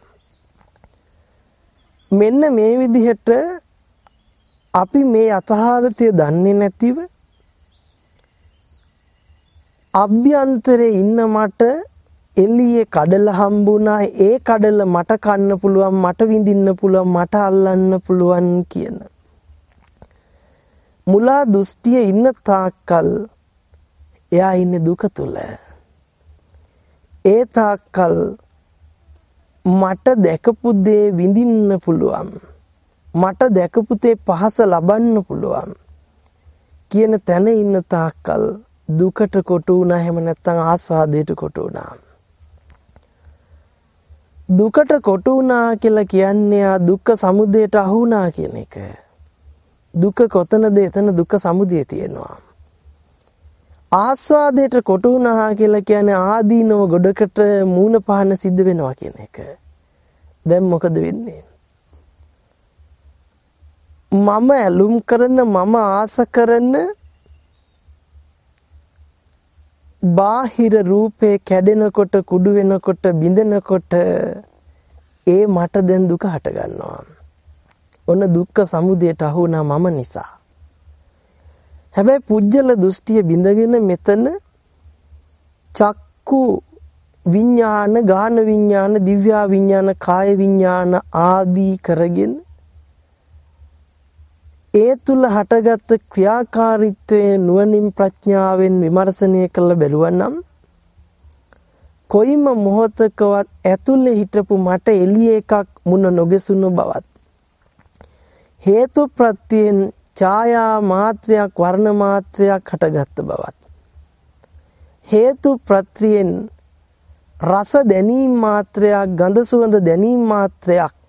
Speaker 1: මෙන්න මේ විදිහට අපි මේ යථාර්ථය දන්නේ නැතිව අභ්‍යන්තරේ ඉන්න මට එළියේ කඩල හම්බුණා ඒ කඩල මට කන්න පුළුවන් මට විඳින්න පුළුවන් මට අල්ලන්න පුළුවන් කියන. මුලා දෘෂ්ටිය ඉන්න තාක්කල් එයා ඉන්නේ දුක තුල ඒ තාක්කල් මට දැකපු දේ විඳින්න පුළුවන්. මට දැකපු තේ පහස ලබන්න පුළුවන්. කියන තැන ඉන්න තාක්කල් දුකට කොටු වුණා එහෙම නැත්නම් ආස්වාදයට කොටු වුණා. දුකට කොටු වුණා කියලා කියන්නේ ආ දුක්ඛ සමුදයට අහු වුණා කියන එක. දුක කොතනද එතන දුක්ඛ සමුදය තියෙනවා. ආස්වාදයට කොටු වුණා කියලා කියන්නේ ආදීනව ගොඩකට මූණ පාන සිද්ධ වෙනවා කියන එක. දැන් මොකද වෙන්නේ? මම ඇලුම් කරන මම ආස කරන බාහිර රූපේ කැඩෙනකොට කුඩු වෙනකොට බිඳෙනකොට ඒ මට දැන් දුක හට ගන්නවා. ඔන්න දුක්ඛ සමුදයට අහු වුණා මම නිසා. හැබැයි පුජ්‍යල දෘෂ්ටිය බිඳගෙන මෙතන චක්කු විඥාන, ගාන විඥාන, දිව්‍යා විඥාන, කාය විඥාන ආදී කරගෙන ඒ තුල හටගත් ක්‍රියාකාරීත්වයේ නුවණින් ප්‍රඥාවෙන් විමර්ශනය කළ බැලුවනම් කොයිම මොහොතකවත් ඇතුලේ හිටපු මට එළිය එකක් මුණ නොගෙසුණු බවත්. හේතු ප්‍රත්‍යයෙන් ඡායා මාත්‍රයක් වර්ණ මාත්‍රයක් හටගත් බවත්. හේතු ප්‍රත්‍යයෙන් රස දැනීම මාත්‍රයක් ගඳ සුවඳ දැනීම මාත්‍රයක්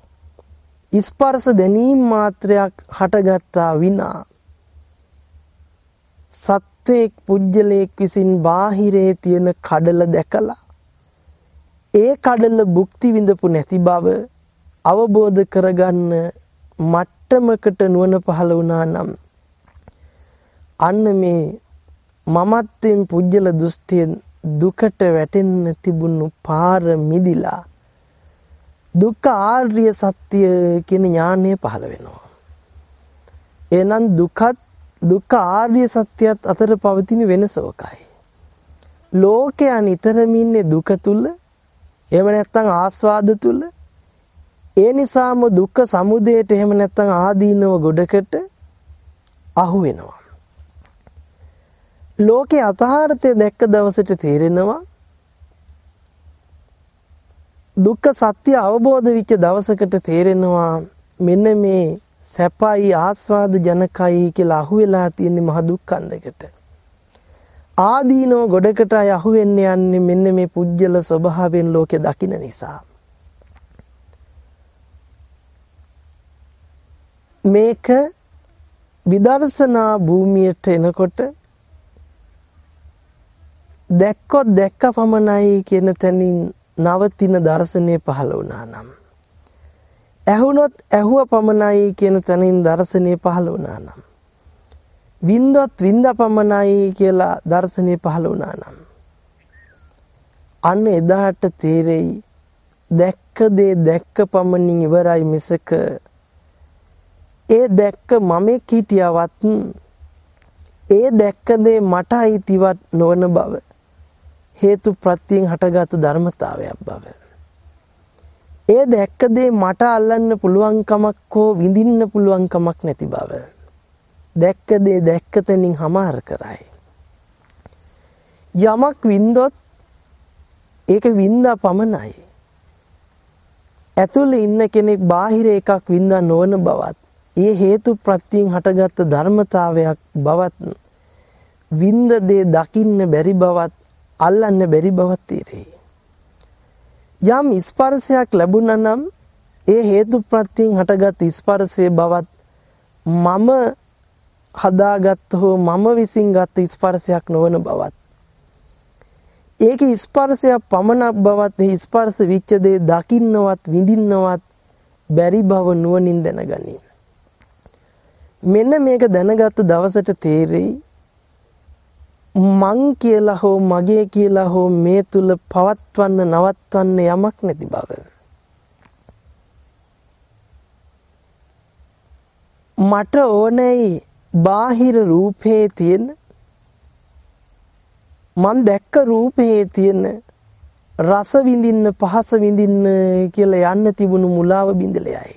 Speaker 1: ස්පර්ශ දැනීම මාත්‍රයක් හටගත්තා විනා. සත්වයක් පුජ්‍යලයක් විසින් බාහිරේ තියෙන කඩල දැකලා ඒ කඩල භුක්ති විඳපු නැති බව අවබෝධ කරගන්න මට්ටමකට නුවණ පහළ වුණා නම් අන්න මේ මමත්වයෙන් පුජ්‍යල දෘෂ්ටියෙන් දුකට වැටෙන්න තිබුණු පාර මිදිලා දුක්ඛ ආර්ය සත්‍ය කියන ඥානය පහළ වෙනවා. එහෙනම් දුකත් දුක්ඛ ආර්ය සත්‍යයත් අතර පවතින වෙනස ඔකයි. ලෝකයා නිතරම ඉන්නේ දුක තුල එහෙම නැත්නම් ආස්වාද තුල ඒ නිසාම දුක්ඛ සමුදයට එහෙම නැත්නම් ආදීනව ගොඩකට අහු වෙනවා. ලෝකේ අතහාරතය දැක්ක දවසට තේරෙනවා දුක්ඛ සත්‍ය අවබෝධ වෙච්ච දවසකට තේරෙනවා මෙන්න මේ සැපයි ආස්වාද ජනකයි කියලා අහුවෙලා තියෙන මහ දුක්ඛන්දකට ආදීනෝ ගොඩකට අය අහුවෙන්න යන්නේ මෙන්න මේ පුජ්‍යල ස්වභාවයෙන් ලෝකෙ දකින්න නිසා. මේක විදර්ශනා භූමියට එනකොට දැක්කොත් දැක්ක පමණයි කියන තැනින් නවතින දර්ශනය පහළ වුණා නම්. ඇහුනොත් ඇහුව පමණයි කියන තැනින් දර්ශනය පහළ වුණා නම්. වින්දොත් වින්ද පමණයි කියලා දර්ශනය පහළ වුණා නම්. අන්න එදාට තේරෙයි දැක්ක දේ දැක්ක පමණින් ඉවරයි මිසක ඒ දැක්ක මමෙක් හිටියවත් ඒ දැක්ක දේ මට අයිතිවත් නොවන බව. හේතු ප්‍රත්‍යයෙන් හටගත් ධර්මතාවයක් බව. ඒ දැක්ක දේ මට අල්ලන්න පුළුවන් කමක් හෝ විඳින්න පුළුවන් කමක් නැති බව. දැක්ක දේ දැක්ක තැනින් හමාර කරයි. යමක් වින්දොත් ඒක වින්දා පමණයි. ඇතුළේ ඉන්න කෙනෙක් බාහිර එකක් වින්දා නොවන බවත් ඒ හේතු ප්‍රත්‍යයෙන් හටගත් ධර්මතාවයක් බවත් වින්ද දේ දකින්න බැරි බවත් අල්ලන්න බැරි බවක් තීරේ. යම් ස්පර්ශයක් ලැබුණා නම් ඒ හේතු ප්‍රත්‍යයෙන් හටගත් ස්පර්ශයේ බවත් මම හදාගත්ත හෝ මම විසින් ගත්ත ස්පර්ශයක් නොවන බවත් ඒකේ ස්පර්ශයක් පමණක් බවත් ඒ ස්පර්ශ විච්ච දේ දකින්නවත් විඳින්නවත් බැරි බව නුවණින් දැනගනි. මෙන්න මේක දැනගත් දවසට තේරෙයි මං කියලා හෝ මගේ කියලා හෝ මේ තුල පවත්වන්න නවත්වන්න යමක් නැති බව. මට ඕනෑයි බාහිර රූපේ තියෙන මන් දැක්ක රූපේ තියෙන රස විඳින්න පහස විඳින්න කියලා යන්න තිබුණු මුලාව බිඳලයයි.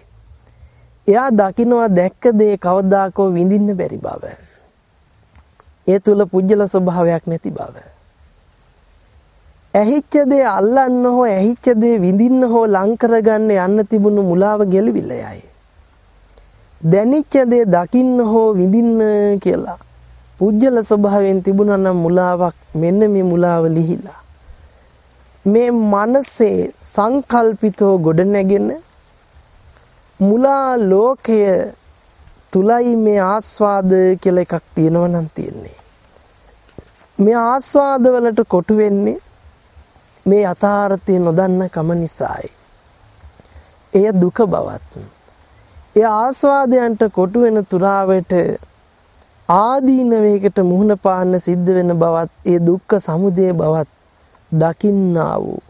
Speaker 1: එයා දකින්නවා දැක්ක දේ කවදාකෝ විඳින්න බැරි බව. ඒ තුල පුජ්‍යල ස්වභාවයක් නැති බව. ඇහිච්ච දේ අල්ලන්න හෝ ඇහිච්ච දේ විඳින්න හෝ ලං කරගන්න යන්න තිබුණු මුලාව ගෙලිවිලයයි. දැනිච්ච දේ දකින්න හෝ විඳින්න කියලා පුජ්‍යල ස්වභාවයෙන් තිබුණා නම් මුලාවක් මෙන්න මේ මුලාව ලිහිලා මේ මනසේ සංකල්පිතව ගොඩනැගෙන මුලා ලෝකය තුලයි මේ ආස්වාද කියලා එකක් තියෙනවා නම් තියෙන්නේ. මේ ආස්වාද වලට කොටු වෙන්නේ මේ යථාර්ථය නොදන්න කම නිසායි. එය දුක බවත්. ඒ ආස්වාදයන්ට කොටු වෙන තුරාවට ආදීනවයකට මුහුණ පාන්න සිද්ධ වෙන බවත් ඒ දුක්ඛ සමුදය බවත් දකින්නා වූ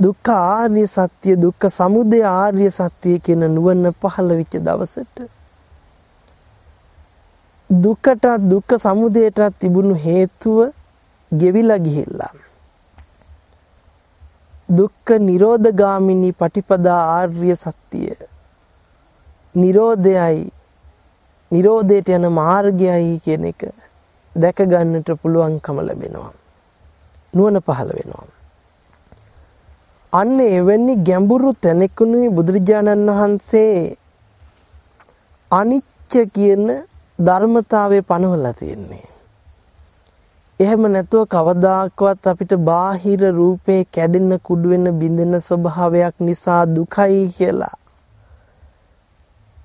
Speaker 1: දුක්ඛ ආර්ය සත්‍ය දුක්ඛ සමුදය ආර්ය සත්‍ය කියන නුවණ පහළ වෙච්ච දවසට දුකට දුක්ඛ සමුදයට තිබුණු හේතුව ගෙවිලා ගිහිල්ලා දුක්ඛ නිරෝධ ගාමිනී පටිපදා ආර්ය සත්‍ය නිරෝධයයි නිරෝධයට යන මාර්ගයයි කියන එක දැක ගන්නට පුළුවන්කම ලැබෙනවා. නුවණ පහළ වෙනවා. අන්න එවැනි ගැඹුරු තැනකුණුයි බුදුරජාණන් වහන්සේ අනිච්ච කියන ධර්මතාවය පනවලා තියෙන්නේ. එහෙම නැතුව කවදාකවත් අපිට බාහිර රූපේ කැඩෙන කුඩු වෙන බිඳෙන ස්වභාවයක් නිසා දුකයි කියලා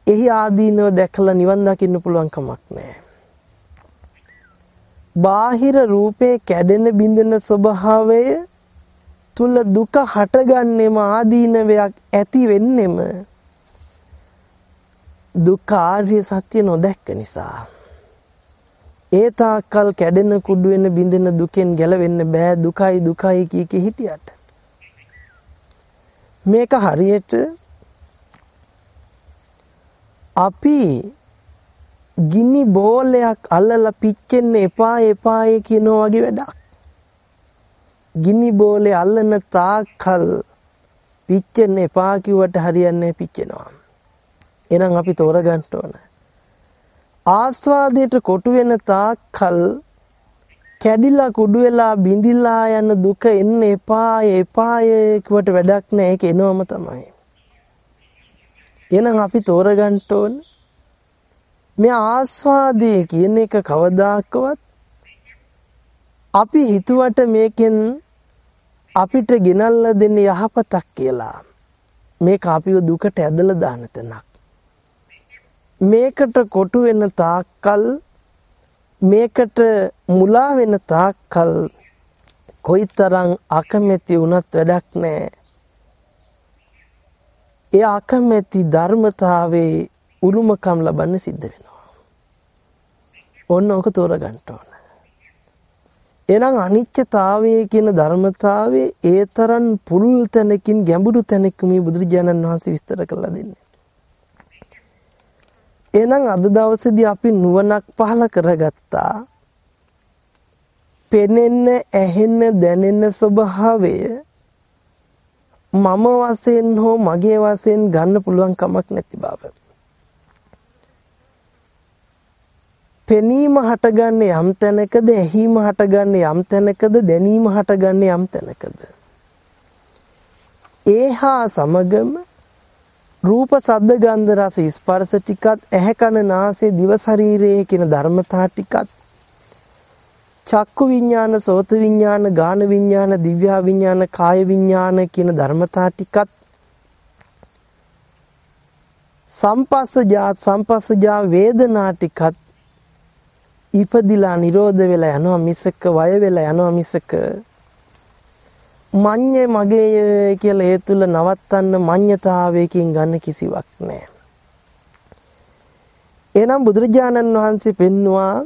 Speaker 1: එහි ආදීනව දැකලා නිවන් දකින්න පුළුවන් කමක් නැහැ. බාහිර රූපේ කැඩෙන බිඳෙන ස්වභාවය තුල දුක හටගන්නෙම ආදීනවයක් ඇති වෙන්නෙම දුක්ඛ ආර්ය සත්‍ය නොදැක්ක නිසා. ඒ තාක්කල් කැඩෙන කුඩු වෙන බිඳෙන දුකෙන් ගැලවෙන්න බෑ දුකයි දුකයි කී කී හිටියට. මේක හරියට අපි ගිනි බෝලයක් අල්ලලා පිච්චෙන්න එපා එපාය කියනවා වගේ වැඩක්. ගිනි බෝලේ අල්ලන තාක්කල් පිච්චෙන්න එපා කිව්වට හරියන්නේ පිච්චෙනවා. එහෙනම් අපි තෝරගන්න ඕන. ආස්වාදයට කොටු වෙන තාක්කල් කැඩිලා කුඩු වෙලා බිඳිලා යන දුක එන්න එපා එපාය කිව්වට වැඩක් නැහැ ඒක එනවම තමයි. එහෙනම් අපි තෝරගන්න ඕන මේ ආස්වාදයේ කියන එක කවදාකවත් අපි හිතුවට මේකෙන් අපිට ගෙනල්ලා දෙන්න යහපතක් කියලා මේක අපිව දුකට ඇදලා දාන තැනක් මේකට කොටු වෙන තාක්කල් මේකට මුලා වෙන තාක්කල් කොයිතරම් අකමැති වුණත් වැඩක් නැහැ ඒ අකමැති ධර්මතාවයේ උරුමකම් ලබන්න සිද්ධ වෙනවා. ඔන්න ඕක තෝරගන්න ඕන. එහෙනම් අනිත්‍යතාවය කියන ධර්මතාවයේ ඒ තරම් පුළුල් තැනකින් ගැඹුරු තැනක මේ බුදුරජාණන් වහන්සේ විස්තර කරලා දෙන්නේ. එහෙනම් අද දවසේදී අපි නුවණක් පහල කරගත්තා. පෙනෙන්න, ඇහෙන්න, දැනෙන්න ස්වභාවය මම වශයෙන් හෝ මගේ වශයෙන් ගන්න පුළුවන් කමක් නැති බව. පෙනීම හටගන්නේ යම් තැනකද ඇහිම හටගන්නේ යම් තැනකද දැනීම හටගන්නේ යම් තැනකද ඒහා සමගම රූප සද්ද ගන්ධ රස ස්පර්ශ ටිකත් ඇහැ කන නාසය දිව ශරීරයේ කියන ධර්මතා ටිකත්. චක්කු විඤ්ඤාණ, සෝත විඤ්ඤාණ, ගාන විඤ්ඤාණ, දිව්‍ය විඤ්ඤාණ, කාය විඤ්ඤාණ කියන ධර්මතා ටිකත්. සම්පස්සජා සම්පස්සජා වේදනා ටිකත් ඉපදිලා නිරෝධ වෙලා යනවා මිසක වය වෙලා යනවා මිසක. මඤ්ඤේ මගේය කියලා ඒ තුල නවත්තන්න මඤ්ඤතාවයකින් ගන්න කිසිවක් නැහැ. එහෙනම් බුදුරජාණන් වහන්සේ පෙන්නවා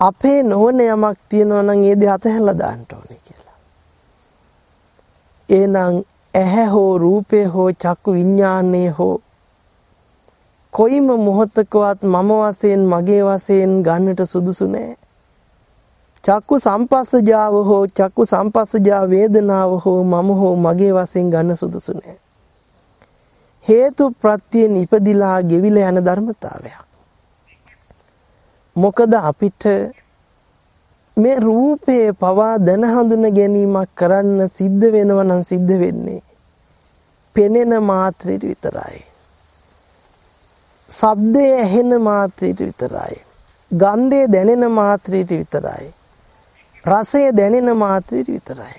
Speaker 1: අපේ නොවන යමක් තියෙනවා නම් ඒ දේ අතහැරලා දාන්න ඕනේ කියලා. එහෙනම් ඇහැ හෝ රූපේ හෝ චක්කු විඥානයේ හෝ කොයිම මොහොතකවත් මම වශයෙන් මගේ වශයෙන් ගන්නට සුදුසු නෑ. චක්කු සම්පස්සජාව හෝ චක්කු සම්පස්සජා වේදනාව හෝ මම හෝ මගේ වශයෙන් ගන්න සුදුසු නෑ. හේතු ප්‍රත්‍යයෙන් ඉපදිලා ගෙවිලා යන ධර්මතාවයක්. මොකද අපිට මේ රූපේ පවා දැන හඳුන ගැනීමක් කරන්න සිද්ධ වෙනවා නම් සිද්ධ වෙන්නේ පෙනෙන මාත්‍රයට විතරයි. ශබ්දය ඇහෙන මාත්‍රයට විතරයි. ගන්ධය දැනෙන මාත්‍රයට විතරයි. රසය දැනෙන මාත්‍රයට විතරයි.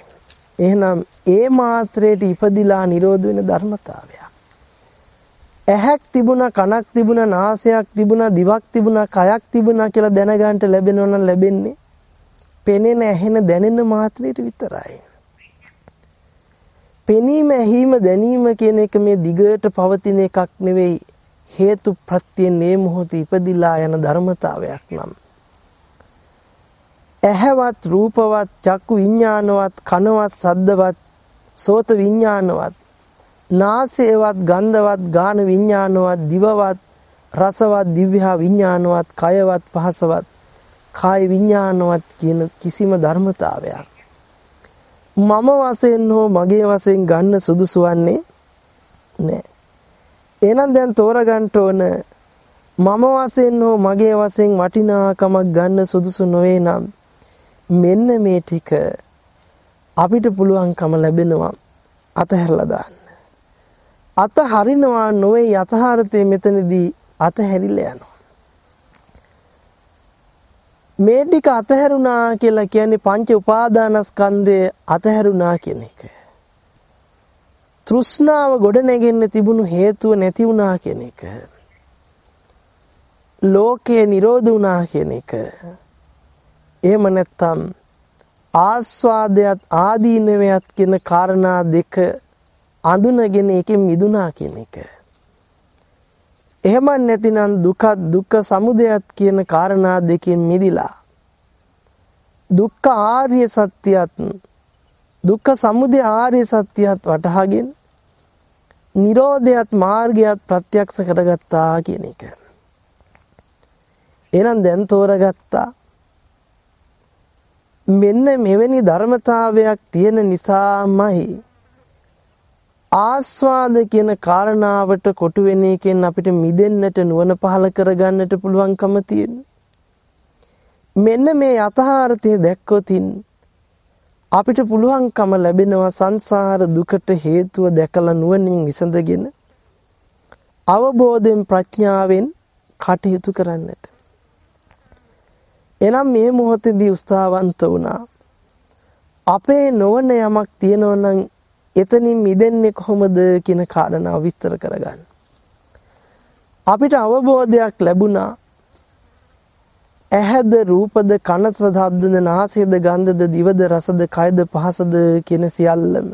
Speaker 1: එහෙනම් ඒ මාත්‍රයට ඉපදිලා නිරෝධ වෙන ධර්මතාවයක්. ඇහැක් තිබුණා කනක් තිබුණා නාසයක් තිබුණා දිවක් තිබුණා කයක් තිබුණා කියලා දැනගන්න ලැබෙනවා නම් ලැබෙන්නේ පෙනෙන ඇහෙන දැනෙන මාත්‍රයට විතරයි. පෙනීම ඇහිම දැනීම කියන එක මේ දිගට පවතින එකක් නෙවෙයි හේතු ප්‍රත්‍යයෙන් මේ මොහොතේ ඉපදිලා යන ධර්මතාවයක් නම් ඇහැවත් රූපවත් චක්කු විඥානවත් කනවත් සද්දවත් සෝත විඥානවත් නාසයවත් ගන්ධවත් ගාන විඥානවත් දිවවත් රසවත් දිව්‍යහා විඥානවත් කයවත් පහසවත් කාය විඥානවත් කියන කිසිම ධර්මතාවයක්. මම වශයෙන් හෝ මගේ වශයෙන් ගන්න සුදුසු වන්නේ නැහැ එහෙනම් දැන් තෝරගන්න ඕන මම වශයෙන් හෝ මගේ වශයෙන් වටිනාකමක් ගන්න සුදුසු නොවේ නම් මෙන්න මේ ටික අපිට පුළුවන්කම ලැබෙනවා අතහැරලා දාන්න. අත හරිනවා නොවේ යථාර්ථයේ මෙතනදී අතහැරිලා යනවා. මේ ටික අතහැරුණා කියලා කියන්නේ පංච උපාදානස්කන්ධය අතහැරුණා කියන එක. තෘෂ්ණාව ගොඩ නැගෙන්න තිබුණු හේතුව නැති වුණා කියන එක. ලෝකේ නිරෝධ වුණා කියන එක. එහෙම නැත්නම් ආස්වාදයට ආදීනවයත් කියන කාරණා දෙක අඳුනගෙන ඒකෙන් මිදුණා කියන එක. එහෙම නැතිනම් දුක දුක්ඛ සමුදයත් කියන කාරණා දෙකෙන් මිදිලා දුක්ඛ ආර්ය සත්‍යයත් දුක්ඛ සමුදය ආර්ය සත්‍යයත් වටහාගෙන නිරෝධයත් මාර්ගයත් ප්‍රත්‍යක්ෂ කරගත්තා කියන එක. එහෙනම් දැන් තෝරගත්තා මෙන්න මෙවැනි ධර්මතාවයක් තියෙන නිසාමයි ආස්වාද කියන කාරණාවට කොටු වෙන එකෙන් අපිට මිදෙන්නට නුවණ පහල කරගන්නට පුළුවන්කම තියෙන්නේ. මෙන්න මේ යථාර්ථය දැක්කොතින් අපිට පුළුවන්කම ලැබෙනවා සංසාර දුකට හේතුව දැකලා නුවණින් විසඳගෙන අවබෝධයෙන් ප්‍රඥාවෙන් කටයුතු කරන්නට. එනම් මේ මොහොතේදී උස්තාවන්ත වුණා. අපේ නොවන යමක් තියෙනවා නම් එතනින් මිදෙන්නේ කොහොමද කියන කාරණාව විස්තර කරගන්න. අපිට අවබෝධයක් ලැබුණා ඇහැද රූපද කනද ශබ්දද නාසයද ගන්ධද දිවද රසද කයද පහසද කියන සියල්ලම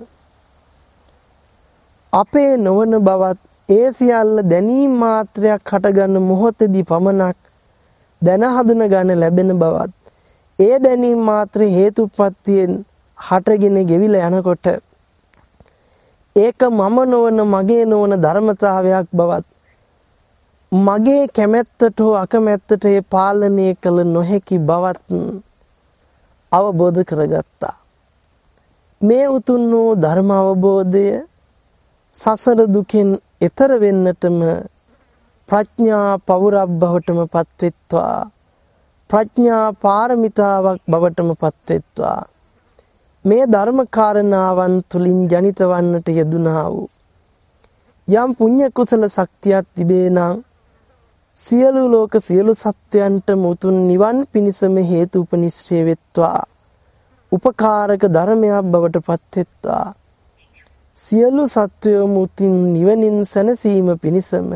Speaker 1: අපේ නොවන බවත් ඒ සියල්ල දැනීම මාත්‍රයක් හටගන්න මොහොතේදී පමණක් දැන හඳුන ගන්න ලැබෙන බවත් ඒ දැනීම මාත්‍ර හේතුප්‍රත්‍යයෙන් හටගෙන ගෙවිලා යනකොට ඒක මම නොවන මගේ නොවන ධර්මතාවයක් බවත් මගේ කැමැත්තට හෝ අකමැත්තට ඒ පාලනය කළ නොහැකි බවත් අවබෝධ කරගත්තා. මේ උතුම් වූ ධර්ම අවබෝධය සසර දුකෙන් එතර වෙන්නටම ප්‍රඥා පවුරක් බවටම පත්වෙත්වා. ප්‍රඥා පාරමිතාවක් බවටම පත්වෙත්වා. මේ ධර්ම කාරණාවන් තුලින් ජනිත වන්නට යෙදුනා වූ. යම් පුණ්‍ය කුසල ශක්තියක් තිබේ නම් සියලු ලෝක සියලු සත්වයන්ට මුතුන් නිවන් පිණිසම හේතු උපනිශ්‍රේ වෙත්වා. උපකාරක ධර්මයක් බවට පත්වෙත්වා. සියලු සත්වයෝ මුතින් නිවනින් සැනසීම පිණිසම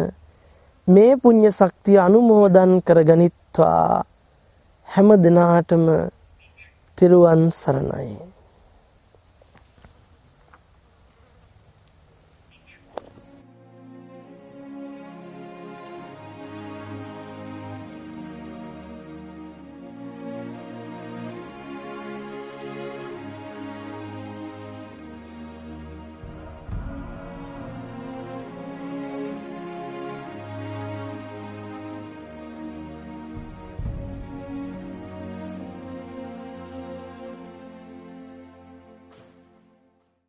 Speaker 1: මේ පුණ්‍ය ශක්තිය අනුමෝදන් කරගනිත්වා. හැම දිනාටම තෙරුවන් සරණයි.